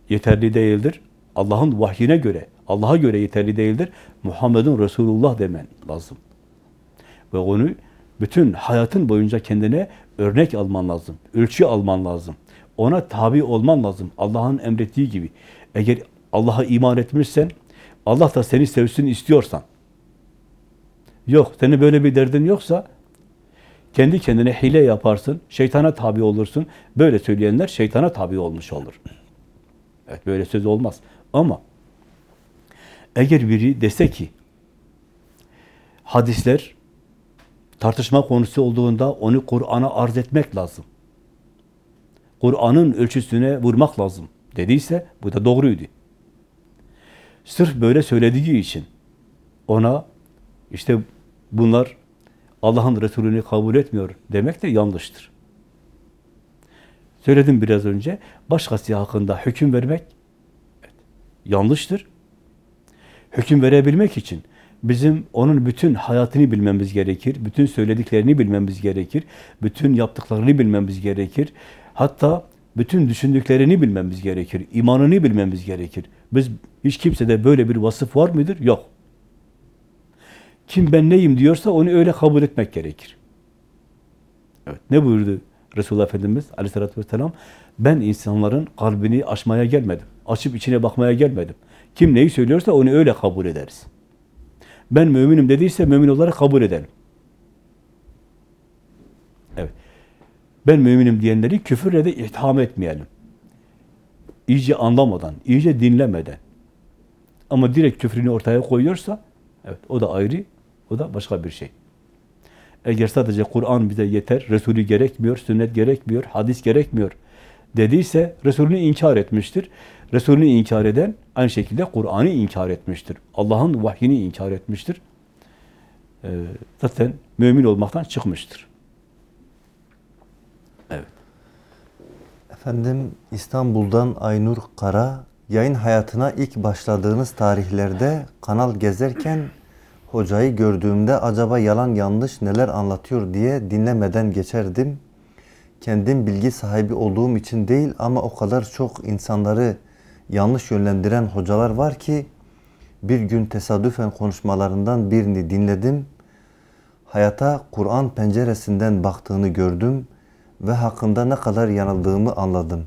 B: yeterli değildir. Allah'ın vahyine göre, Allah'a göre yeterli değildir. Muhammedun Resulullah demen lazım. Ve onu bütün hayatın boyunca kendine örnek alman lazım. Ölçü alman lazım. Ona tabi olman lazım. Allah'ın emrettiği gibi. Eğer Allah'a iman etmişsen, Allah da seni sevsin istiyorsan, yok, senin böyle bir derdin yoksa, kendi kendine hile yaparsın, şeytana tabi olursun. Böyle söyleyenler şeytana tabi olmuş olur. Evet, böyle söz olmaz. Ama eğer biri dese ki, hadisler tartışma konusu olduğunda onu Kur'an'a arz etmek lazım. Kur'an'ın ölçüsüne vurmak lazım dediyse bu da doğruydu. Sırf böyle söylediği için ona işte bunlar Allah'ın Resulü'nü kabul etmiyor demek de yanlıştır. Söyledim biraz önce, başkası hakkında hüküm vermek yanlıştır. Hüküm verebilmek için bizim onun bütün hayatını bilmemiz gerekir, bütün söylediklerini bilmemiz gerekir, bütün yaptıklarını bilmemiz gerekir. Hatta bütün düşündüklerini bilmemiz gerekir, imanını bilmemiz gerekir. Biz hiç kimsede böyle bir vasıf var mıdır? Yok. Kim ben neyim diyorsa onu öyle kabul etmek gerekir. Evet. Ne buyurdu Resulullah Efendimiz Aleyhisselatü Vesselam? Ben insanların kalbini açmaya gelmedim. Açıp içine bakmaya gelmedim. Kim neyi söylüyorsa onu öyle kabul ederiz. Ben müminim dediyse mümin olarak kabul edelim. Evet. Ben müminim diyenleri küfürle de itham etmeyelim. İyice anlamadan, iyice dinlemeden. Ama direkt küfrünü ortaya koyuyorsa, evet o da ayrı, o da başka bir şey. Eğer sadece Kur'an bize yeter, Resulü gerekmiyor, sünnet gerekmiyor, hadis gerekmiyor dediyse Resulünü inkar etmiştir. Resulünü inkar eden aynı şekilde Kur'an'ı inkar etmiştir. Allah'ın vahyini inkar etmiştir. Ee, zaten mümin olmaktan çıkmıştır. Evet.
A: Efendim İstanbul'dan Aynur Kara yayın hayatına ilk başladığınız tarihlerde kanal gezerken hocayı gördüğümde acaba yalan yanlış neler anlatıyor diye dinlemeden geçerdim. Kendim bilgi sahibi olduğum için değil ama o kadar çok insanları yanlış yönlendiren hocalar var ki bir gün tesadüfen konuşmalarından birini dinledim. Hayata Kur'an penceresinden baktığını gördüm ve hakkında ne kadar yanıldığımı anladım.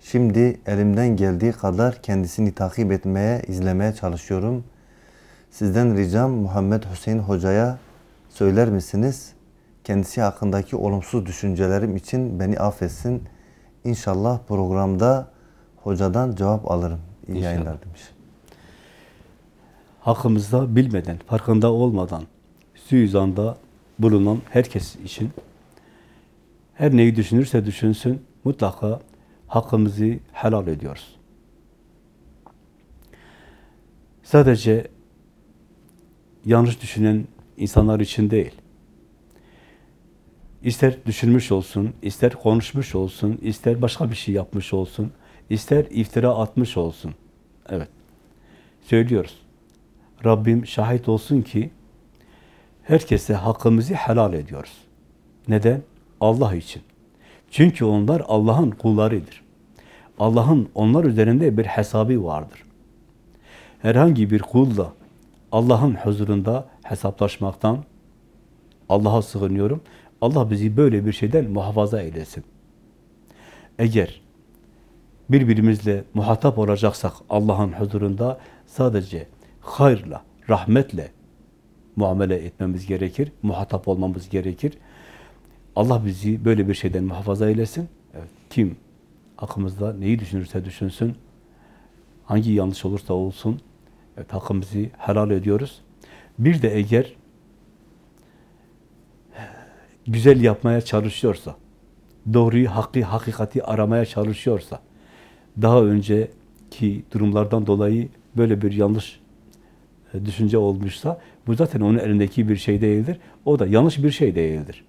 A: Şimdi elimden geldiği kadar kendisini takip etmeye, izlemeye çalışıyorum. Sizden ricam Muhammed Hüseyin Hoca'ya söyler misiniz? Kendisi hakkındaki olumsuz düşüncelerim için beni affetsin. İnşallah programda hocadan cevap alırım. İyi
B: İnşallah.
A: yayınlar demiş.
B: hakkımızda bilmeden, farkında olmadan suizanda bulunan herkes için her neyi düşünürse düşünsün mutlaka hakkımızı helal ediyoruz. Sadece yanlış düşünen insanlar için değil. İster düşünmüş olsun, ister konuşmuş olsun, ister başka bir şey yapmış olsun, ister iftira atmış olsun. Evet. Söylüyoruz. Rabbim şahit olsun ki herkese hakkımızı helal ediyoruz. Neden? Allah için. Çünkü onlar Allah'ın kullarıdır. Allah'ın onlar üzerinde bir hesabı vardır. Herhangi bir kulla Allah'ın huzurunda hesaplaşmaktan Allah'a sığınıyorum. Allah bizi böyle bir şeyden muhafaza eylesin. Eğer birbirimizle muhatap olacaksak Allah'ın huzurunda sadece hayırla, rahmetle muamele etmemiz gerekir, muhatap olmamız gerekir. Allah bizi böyle bir şeyden muhafaza eylesin. Evet, kim aklımızda neyi düşünürse düşünsün, hangi yanlış olursa olsun, evet, hakkımızı helal ediyoruz. Bir de eğer güzel yapmaya çalışıyorsa, doğruyu, hakkı, hakikati aramaya çalışıyorsa, daha önceki durumlardan dolayı böyle bir yanlış e, düşünce olmuşsa, bu zaten onun elindeki bir şey değildir. O da yanlış bir şey değildir.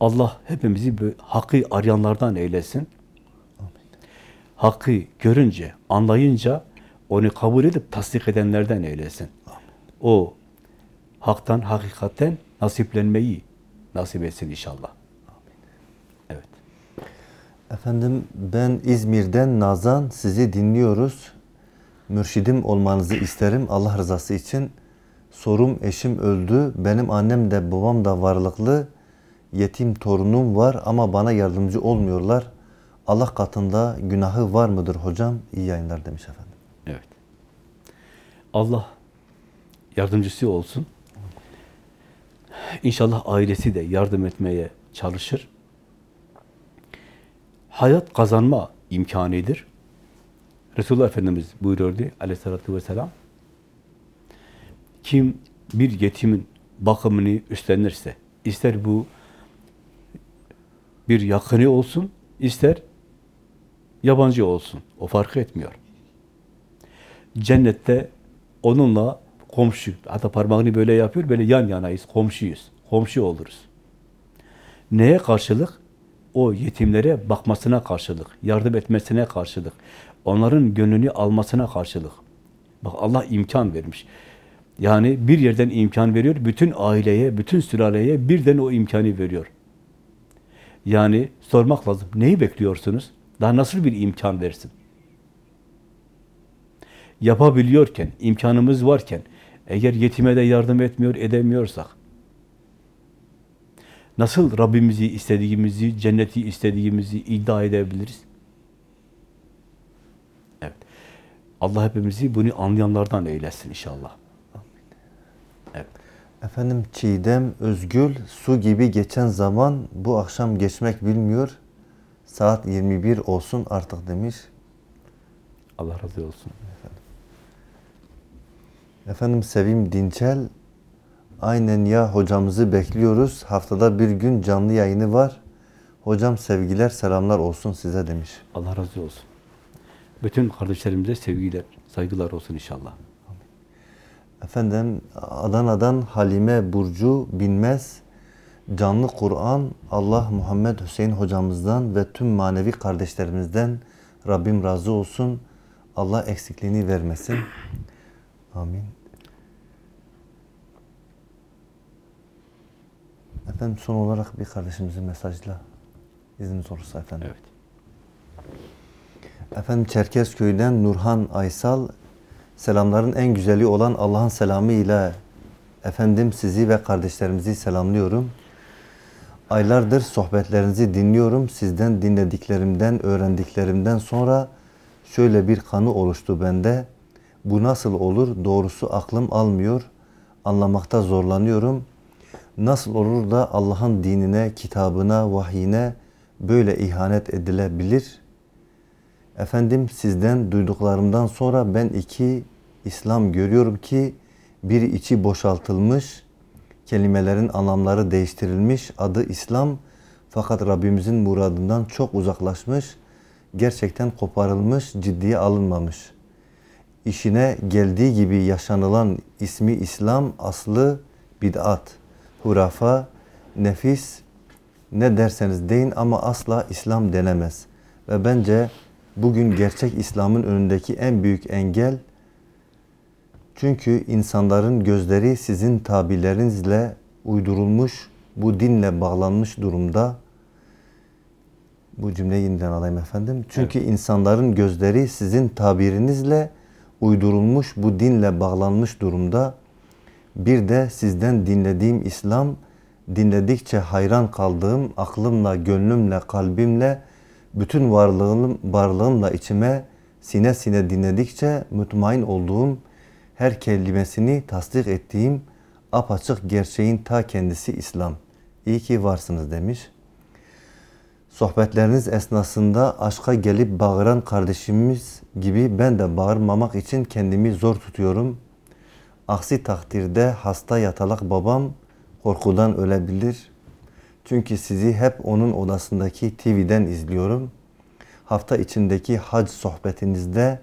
B: Allah hepimizi hakkı arayanlardan eylesin. Hakkı görünce, anlayınca onu kabul edip tasdik edenlerden eylesin. O haktan, hakikatten nasiplenmeyi nasip etsin inşallah. Evet.
A: Efendim ben İzmir'den Nazan sizi dinliyoruz. Mürşidim olmanızı isterim Allah rızası için. Sorum eşim öldü. Benim annem de babam da varlıklı. Yetim torunum var ama bana yardımcı olmuyorlar. Allah katında günahı var mıdır hocam? İyi yayınlar demiş efendim.
B: Evet. Allah yardımcısı olsun. İnşallah ailesi de yardım etmeye çalışır. Hayat kazanma imkanıdır. Resulullah Efendimiz buyuruyordu aleyhissalatü vesselam. Kim bir yetimin bakımını üstlenirse, ister bu bir yakını olsun, ister yabancı olsun. O fark etmiyor. Cennette onunla komşu, hatta parmağını böyle yapıyor, böyle yan yanayız, komşuyuz, komşu oluruz. Neye karşılık? O yetimlere bakmasına karşılık, yardım etmesine karşılık, onların gönlünü almasına karşılık. Bak Allah imkan vermiş. Yani bir yerden imkan veriyor, bütün aileye, bütün sülaleye birden o imkanı veriyor. Yani sormak lazım, neyi bekliyorsunuz? Daha nasıl bir imkan versin? Yapabiliyorken, imkanımız varken, eğer yetime de yardım etmiyor, edemiyorsak, nasıl Rabbimizi istediğimizi, cenneti istediğimizi iddia edebiliriz? Evet. Allah hepimizi bunu anlayanlardan eylesin inşallah. Evet.
A: Efendim Çiğdem Özgül su gibi geçen zaman bu akşam geçmek bilmiyor. Saat 21 olsun artık demiş.
B: Allah razı olsun.
A: Efendim Sevim Dinçel aynen ya hocamızı bekliyoruz. Haftada bir gün canlı yayını var. Hocam sevgiler selamlar olsun size demiş.
B: Allah razı olsun. Bütün kardeşlerimize sevgiler, saygılar olsun inşallah.
A: Efendim Adana'dan Halime Burcu Binmez canlı Kur'an Allah Muhammed Hüseyin hocamızdan ve tüm manevi kardeşlerimizden Rabbim razı olsun. Allah eksikliğini vermesin. Amin. Efendim son olarak bir kardeşimizin mesajla izniniz olursa efendim.
B: Evet.
A: Efendim Çerkezköy'den Nurhan Aysal selamların en güzeli olan Allah'ın selamı ile efendim sizi ve kardeşlerimizi selamlıyorum. Aylardır sohbetlerinizi dinliyorum. Sizden dinlediklerimden, öğrendiklerimden sonra şöyle bir kanı oluştu bende. Bu nasıl olur? Doğrusu aklım almıyor. Anlamakta zorlanıyorum. Nasıl olur da Allah'ın dinine, kitabına, vahyine böyle ihanet edilebilir? Efendim sizden duyduklarımdan sonra ben iki İslam görüyorum ki biri içi boşaltılmış, kelimelerin anlamları değiştirilmiş, adı İslam fakat Rabbimizin muradından çok uzaklaşmış, gerçekten koparılmış, ciddiye alınmamış. İşine geldiği gibi yaşanılan ismi İslam aslı bid'at, hurafa, nefis ne derseniz deyin ama asla İslam denemez. Ve bence bugün gerçek İslam'ın önündeki en büyük engel çünkü insanların gözleri sizin tabirlerinizle uydurulmuş, bu dinle bağlanmış durumda. Bu cümleyi yeniden alayım efendim. Çünkü insanların gözleri sizin tabirinizle uydurulmuş, bu dinle bağlanmış durumda. Bir de sizden dinlediğim İslam, dinledikçe hayran kaldığım, aklımla, gönlümle, kalbimle, bütün varlığım, varlığımla içime sine sine dinledikçe mutmain olduğum, her kelimesini tasdik ettiğim apaçık gerçeğin ta kendisi İslam. İyi ki varsınız demiş. Sohbetleriniz esnasında aşka gelip bağıran kardeşimiz gibi ben de bağırmamak için kendimi zor tutuyorum. Aksi takdirde hasta yatalak babam korkudan ölebilir. Çünkü sizi hep onun odasındaki TV'den izliyorum. Hafta içindeki hac sohbetinizde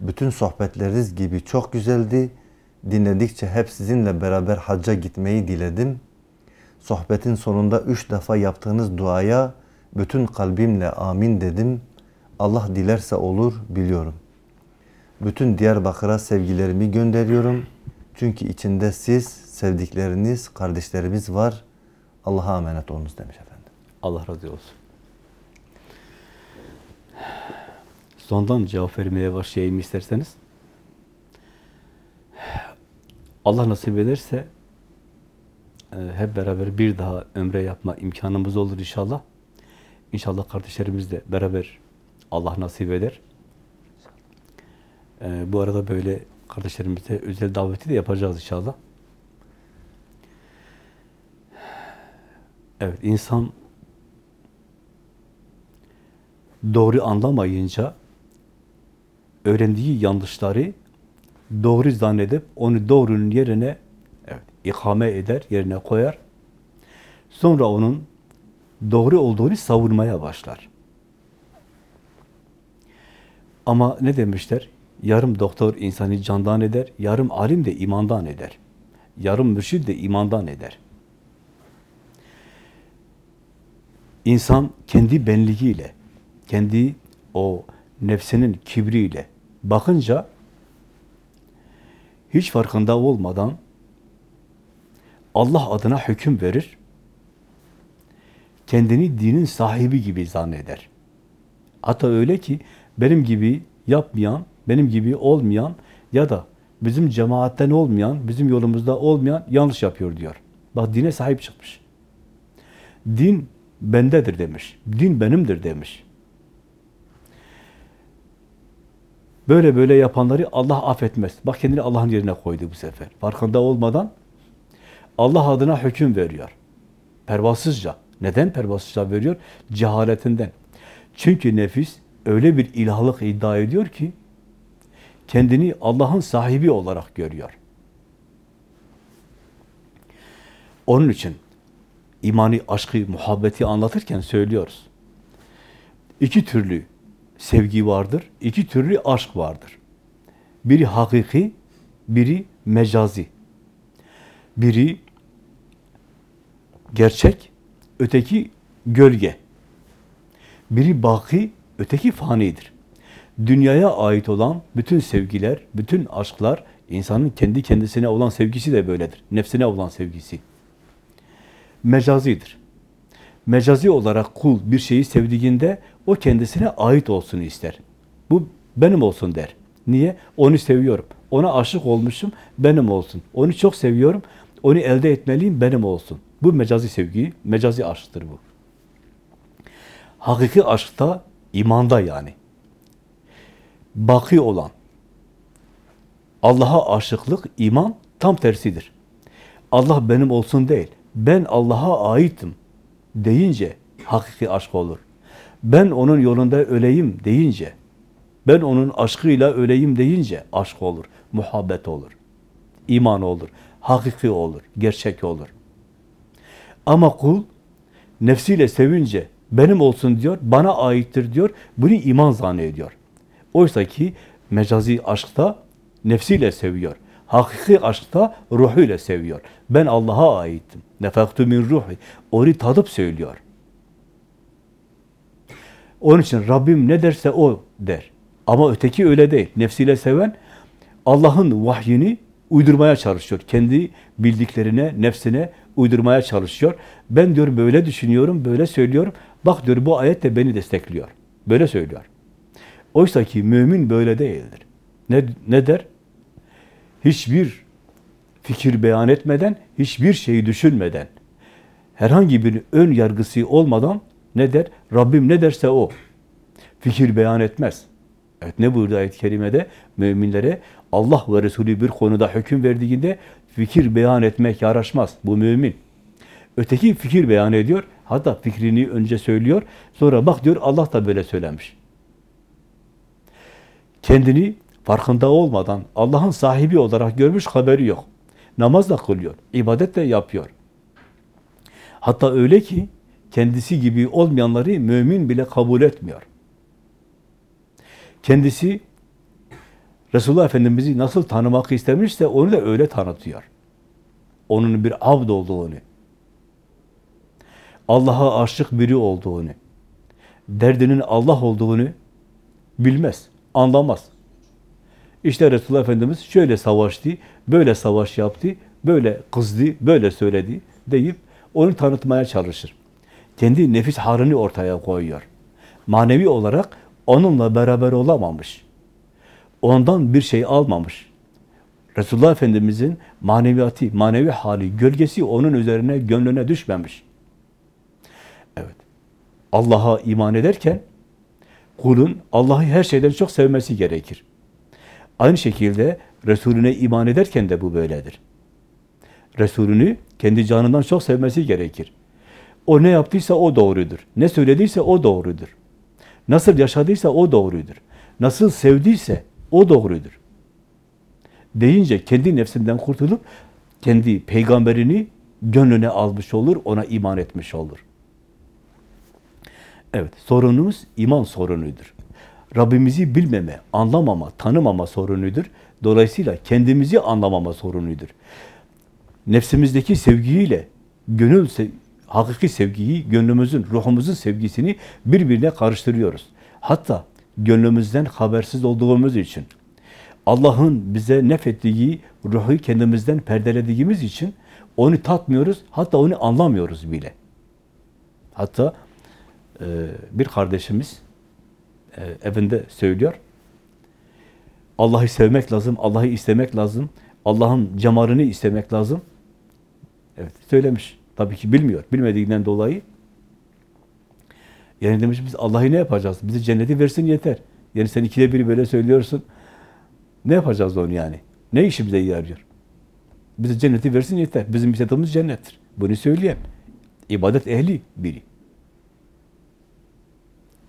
A: bütün sohbetleriniz gibi çok güzeldi. Dinledikçe hep sizinle beraber hacca gitmeyi diledim. Sohbetin sonunda üç defa yaptığınız duaya bütün kalbimle amin dedim. Allah dilerse olur biliyorum. Bütün Diyarbakır'a sevgilerimi gönderiyorum. Çünkü içinde siz, sevdikleriniz, kardeşlerimiz var. Allah'a emanet olunuz demiş efendim.
B: Allah razı olsun. Sondan cevap vermeye başlayayım isterseniz. Allah nasip ederse e, hep beraber bir daha ömre yapma imkanımız olur inşallah. İnşallah kardeşlerimizle beraber Allah nasip eder. E, bu arada böyle kardeşlerimize özel daveti de yapacağız inşallah. Evet, insan doğru anlamayınca öğrendiği yanlışları doğru zannedip onu doğrunun yerine evet, ikame eder, yerine koyar. Sonra onun doğru olduğunu savunmaya başlar. Ama ne demişler? Yarım doktor insanı candan eder, yarım alim de imandan eder. Yarım mürşid de imandan eder. İnsan kendi benliğiyle, kendi o nefsinin kibriyle bakınca hiç farkında olmadan Allah adına hüküm verir. Kendini dinin sahibi gibi zanneder. Hatta öyle ki benim gibi yapmayan, benim gibi olmayan ya da bizim cemaatten olmayan, bizim yolumuzda olmayan yanlış yapıyor diyor. Bak dine sahip çıkmış. Din bendedir demiş. Din benimdir demiş. Böyle böyle yapanları Allah affetmez. Bak kendini Allah'ın yerine koydu bu sefer. Farkında olmadan Allah adına hüküm veriyor. Pervasızca. Neden pervasızca veriyor? Cehaletinden. Çünkü nefis öyle bir ilahlık iddia ediyor ki kendini Allah'ın sahibi olarak görüyor. Onun için imani, aşkı, muhabbeti anlatırken söylüyoruz. İki türlü sevgi vardır, iki türlü aşk vardır. Biri hakiki, biri mecazi. Biri gerçek, öteki gölge. Biri baki, öteki fanidir. Dünyaya ait olan bütün sevgiler, bütün aşklar, insanın kendi kendisine olan sevgisi de böyledir. Nefsine olan sevgisi. Mecazidir. Mecazi olarak kul bir şeyi sevdiğinde o kendisine ait olsun ister. benim olsun der. Niye? Onu seviyorum. Ona aşık olmuşum, benim olsun. Onu çok seviyorum, onu elde etmeliyim, benim olsun. Bu mecazi sevgi, mecazi aşktır bu. Hakiki aşkta, imanda yani. Baki olan, Allah'a aşıklık, iman tam tersidir. Allah benim olsun değil, ben Allah'a aitim deyince hakiki aşk olur. Ben onun yolunda öleyim deyince, ben onun aşkıyla öleyim deyince aşk olur, muhabbet olur, iman olur, hakiki olur, gerçek olur. Ama kul nefsiyle sevince benim olsun diyor, bana aittir diyor, bunu iman zannediyor. Oysa ki mecazi aşkta nefsiyle seviyor. Hakiki aşkta ruhuyla seviyor. Ben Allah'a aitim. Nefaktu min ruhi. Onu tadıp söylüyor. Onun için Rabbim ne derse o der. Ama öteki öyle değil. Nefsiyle seven Allah'ın vahyini uydurmaya çalışıyor. Kendi bildiklerine, nefsine uydurmaya çalışıyor. Ben diyor böyle düşünüyorum, böyle söylüyorum. Bak diyor bu ayet de beni destekliyor. Böyle söylüyor. Oysa ki mümin böyle değildir. Ne, ne der? Hiçbir fikir beyan etmeden, hiçbir şeyi düşünmeden, herhangi bir ön yargısı olmadan ne der? Rabbim ne derse o. Fikir beyan etmez. Evet ne buyurdu ayet-i kerimede? Müminlere Allah ve Resulü bir konuda hüküm verdiğinde fikir beyan etmek yaraşmaz. Bu mümin. Öteki fikir beyan ediyor. Hatta fikrini önce söylüyor. Sonra bak diyor Allah da böyle söylemiş. Kendini farkında olmadan Allah'ın sahibi olarak görmüş haberi yok. Namaz da kılıyor. ibadet de yapıyor. Hatta öyle ki kendisi gibi olmayanları mümin bile kabul etmiyor. Kendisi Resulullah Efendimiz'i nasıl tanımak istemişse onu da öyle tanıtıyor. Onun bir abd olduğunu, Allah'a aşık biri olduğunu, derdinin Allah olduğunu bilmez, anlamaz. İşte Resulullah Efendimiz şöyle savaştı, böyle savaş yaptı, böyle kızdı, böyle söyledi deyip onu tanıtmaya çalışır. Kendi nefis halini ortaya koyuyor. Manevi olarak onunla beraber olamamış. Ondan bir şey almamış. Resulullah Efendimizin maneviyatı, manevi hali, gölgesi onun üzerine, gönlüne düşmemiş. Evet. Allah'a iman ederken kulun Allah'ı her şeyden çok sevmesi gerekir. Aynı şekilde Resulüne iman ederken de bu böyledir. Resulünü kendi canından çok sevmesi gerekir. O ne yaptıysa o doğrudur. Ne söylediyse o doğrudur. Nasıl yaşadıysa o doğrudur. Nasıl sevdiyse o doğrudur. Deyince kendi nefsinden kurtulup kendi peygamberini gönlüne almış olur, ona iman etmiş olur. Evet, sorunumuz iman sorunudur. Rabbimizi bilmeme, anlamama, tanımama sorunudur. Dolayısıyla kendimizi anlamama sorunudur. Nefsimizdeki sevgiyle gönül sev hakiki sevgiyi, gönlümüzün, ruhumuzun sevgisini birbirine karıştırıyoruz. Hatta gönlümüzden habersiz olduğumuz için, Allah'ın bize nefettiği ruhu kendimizden perdelediğimiz için onu tatmıyoruz, hatta onu anlamıyoruz bile. Hatta e, bir kardeşimiz e, evinde söylüyor, Allah'ı sevmek lazım, Allah'ı istemek lazım, Allah'ın cemalini istemek lazım. Evet, söylemiş. Tabii ki bilmiyor. Bilmediğinden dolayı yani demiş biz Allah'ı ne yapacağız? Bize cenneti versin yeter. Yani sen ikide biri böyle söylüyorsun. Ne yapacağız onu yani? Ne işimize yarıyor? Bize cenneti versin yeter. Bizim istediğimiz cennettir. Bunu söyleyen ibadet ehli biri.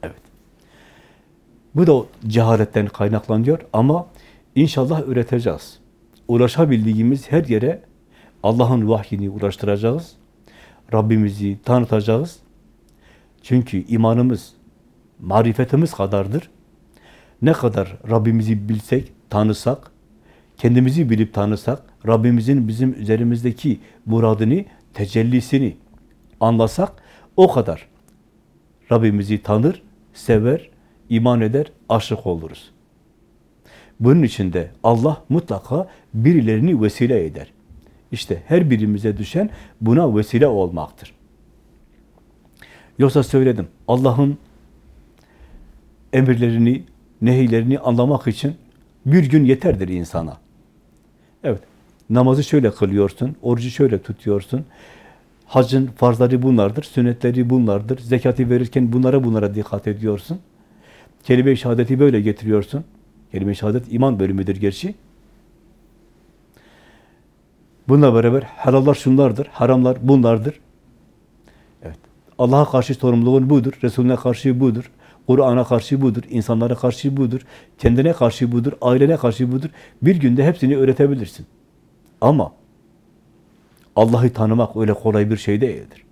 B: Evet. Bu da cehaletten kaynaklanıyor ama inşallah üreteceğiz. Ulaşabildiğimiz her yere Allah'ın vahyini ulaştıracağız. Rabbimizi tanıtacağız. Çünkü imanımız, marifetimiz kadardır. Ne kadar Rabbimizi bilsek, tanısak, kendimizi bilip tanısak, Rabbimizin bizim üzerimizdeki muradını, tecellisini anlasak, o kadar Rabbimizi tanır, sever, iman eder, aşık oluruz. Bunun için de Allah mutlaka birilerini vesile eder. İşte her birimize düşen buna vesile olmaktır. Yoksa söyledim, Allah'ın emirlerini nehilerini anlamak için bir gün yeterdir insana. Evet, namazı şöyle kılıyorsun, orucu şöyle tutuyorsun. Hacın farzları bunlardır, sünnetleri bunlardır. Zekatı verirken bunlara bunlara dikkat ediyorsun. Kelime-i şehadeti böyle getiriyorsun. Kelime-i şehadet iman bölümüdür gerçi. Bununla beraber helallar şunlardır, haramlar bunlardır. Allah'a karşı sorumluluğun budur, Resulüne karşı budur, Kur'an'a karşı budur, insanlara karşı budur, kendine karşı budur, ailene karşı budur. Bir günde hepsini öğretebilirsin. Ama Allah'ı tanımak öyle kolay bir şey değildir.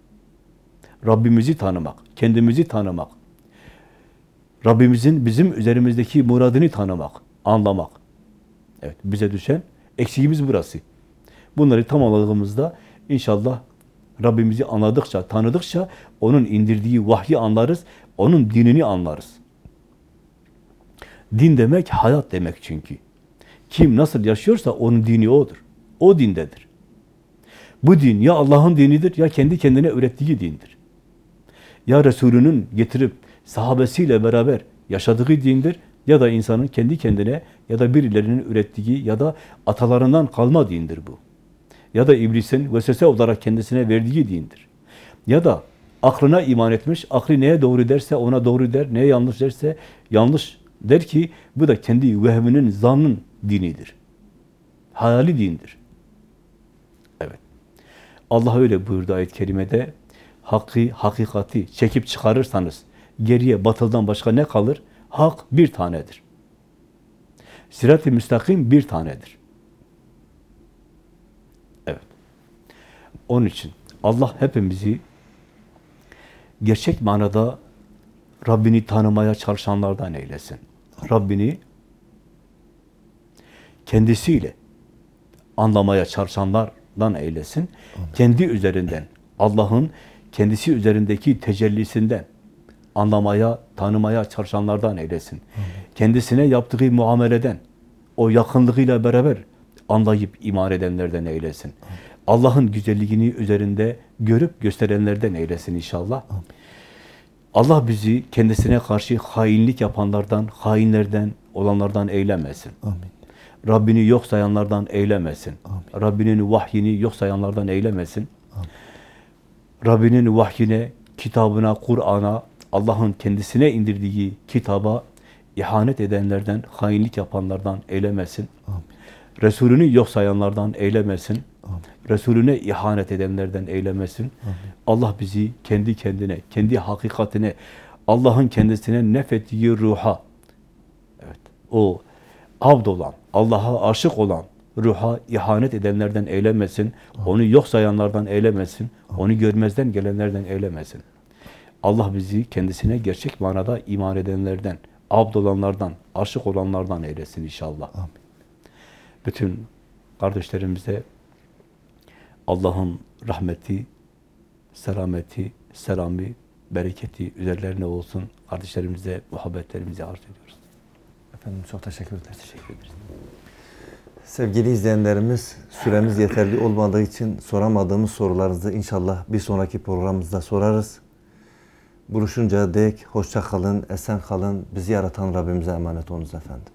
B: Rabbimizi tanımak, kendimizi tanımak, Rabbimizin bizim üzerimizdeki muradını tanımak, anlamak. Evet, bize düşen eksiğimiz burası. Bunları tamamladığımızda inşallah Rabbimizi anladıkça, tanıdıkça onun indirdiği vahyi anlarız, onun dinini anlarız. Din demek hayat demek çünkü. Kim nasıl yaşıyorsa onun dini odur. O dindedir. Bu din ya Allah'ın dinidir ya kendi kendine öğrettiği dindir. Ya Resulünün getirip sahabesiyle beraber yaşadığı dindir ya da insanın kendi kendine ya da birilerinin ürettiği ya da atalarından kalma dindir bu. Ya da iblisin vesvese olarak kendisine verdiği dindir. Ya da aklına iman etmiş, aklı neye doğru derse ona doğru der, neye yanlış derse yanlış der ki bu da kendi vehminin, zannın dinidir. Hayali dindir. Evet. Allah öyle buyurdu ayet-i kerimede. Hakkı, hakikati çekip çıkarırsanız geriye batıldan başka ne kalır? Hak bir tanedir. Sirat-i müstakim bir tanedir. Evet. Onun için Allah hepimizi gerçek manada Rabbini tanımaya çalışanlardan eylesin. Rabbini kendisiyle anlamaya çalışanlardan eylesin. Kendi üzerinden, Allah'ın kendisi üzerindeki tecellisinden anlamaya, tanımaya çalışanlardan eylesin. Kendisine yaptığı muameleden, o yakınlığıyla beraber anlayıp iman edenlerden eylesin. Allah'ın güzelliğini üzerinde görüp gösterenlerden eylesin inşallah. Allah bizi kendisine karşı hainlik yapanlardan, hainlerden, olanlardan eylemesin.
A: Amin.
B: Rabbini yok sayanlardan eylemesin.
A: Amin.
B: Rabbinin vahyini yok sayanlardan eylemesin. Rabbinin vahyine, kitabına, Kur'an'a, Allah'ın kendisine indirdiği kitaba ihanet edenlerden, hainlik yapanlardan eylemesin.
A: Amin.
B: Resulünü yok sayanlardan eylemesin. Resulüne ihanet edenlerden eylemesin. Allah bizi kendi kendine, kendi hakikatine, Allah'ın kendisine nefettiği ruha, evet, o abd olan, Allah'a aşık olan ruha ihanet edenlerden eylemesin. Onu yok sayanlardan eylemesin. Onu görmezden gelenlerden eylemesin. Allah bizi kendisine gerçek manada iman edenlerden, abd olanlardan, aşık olanlardan eylesin inşallah.
A: Amin.
B: Bütün kardeşlerimize Allah'ın rahmeti, selameti, selamı, bereketi üzerlerine olsun. Kardeşlerimize muhabbetlerimizi arz ediyoruz.
A: Efendim çok teşekkür ederiz.
B: Teşekkür ederiz.
A: Sevgili izleyenlerimiz, süremiz yeterli olmadığı için soramadığımız sorularınızı inşallah bir sonraki programımızda sorarız. Buluşuncaya dek hoşça kalın, esen kalın. Bizi yaratan Rabbimize emanet olunuz efendim.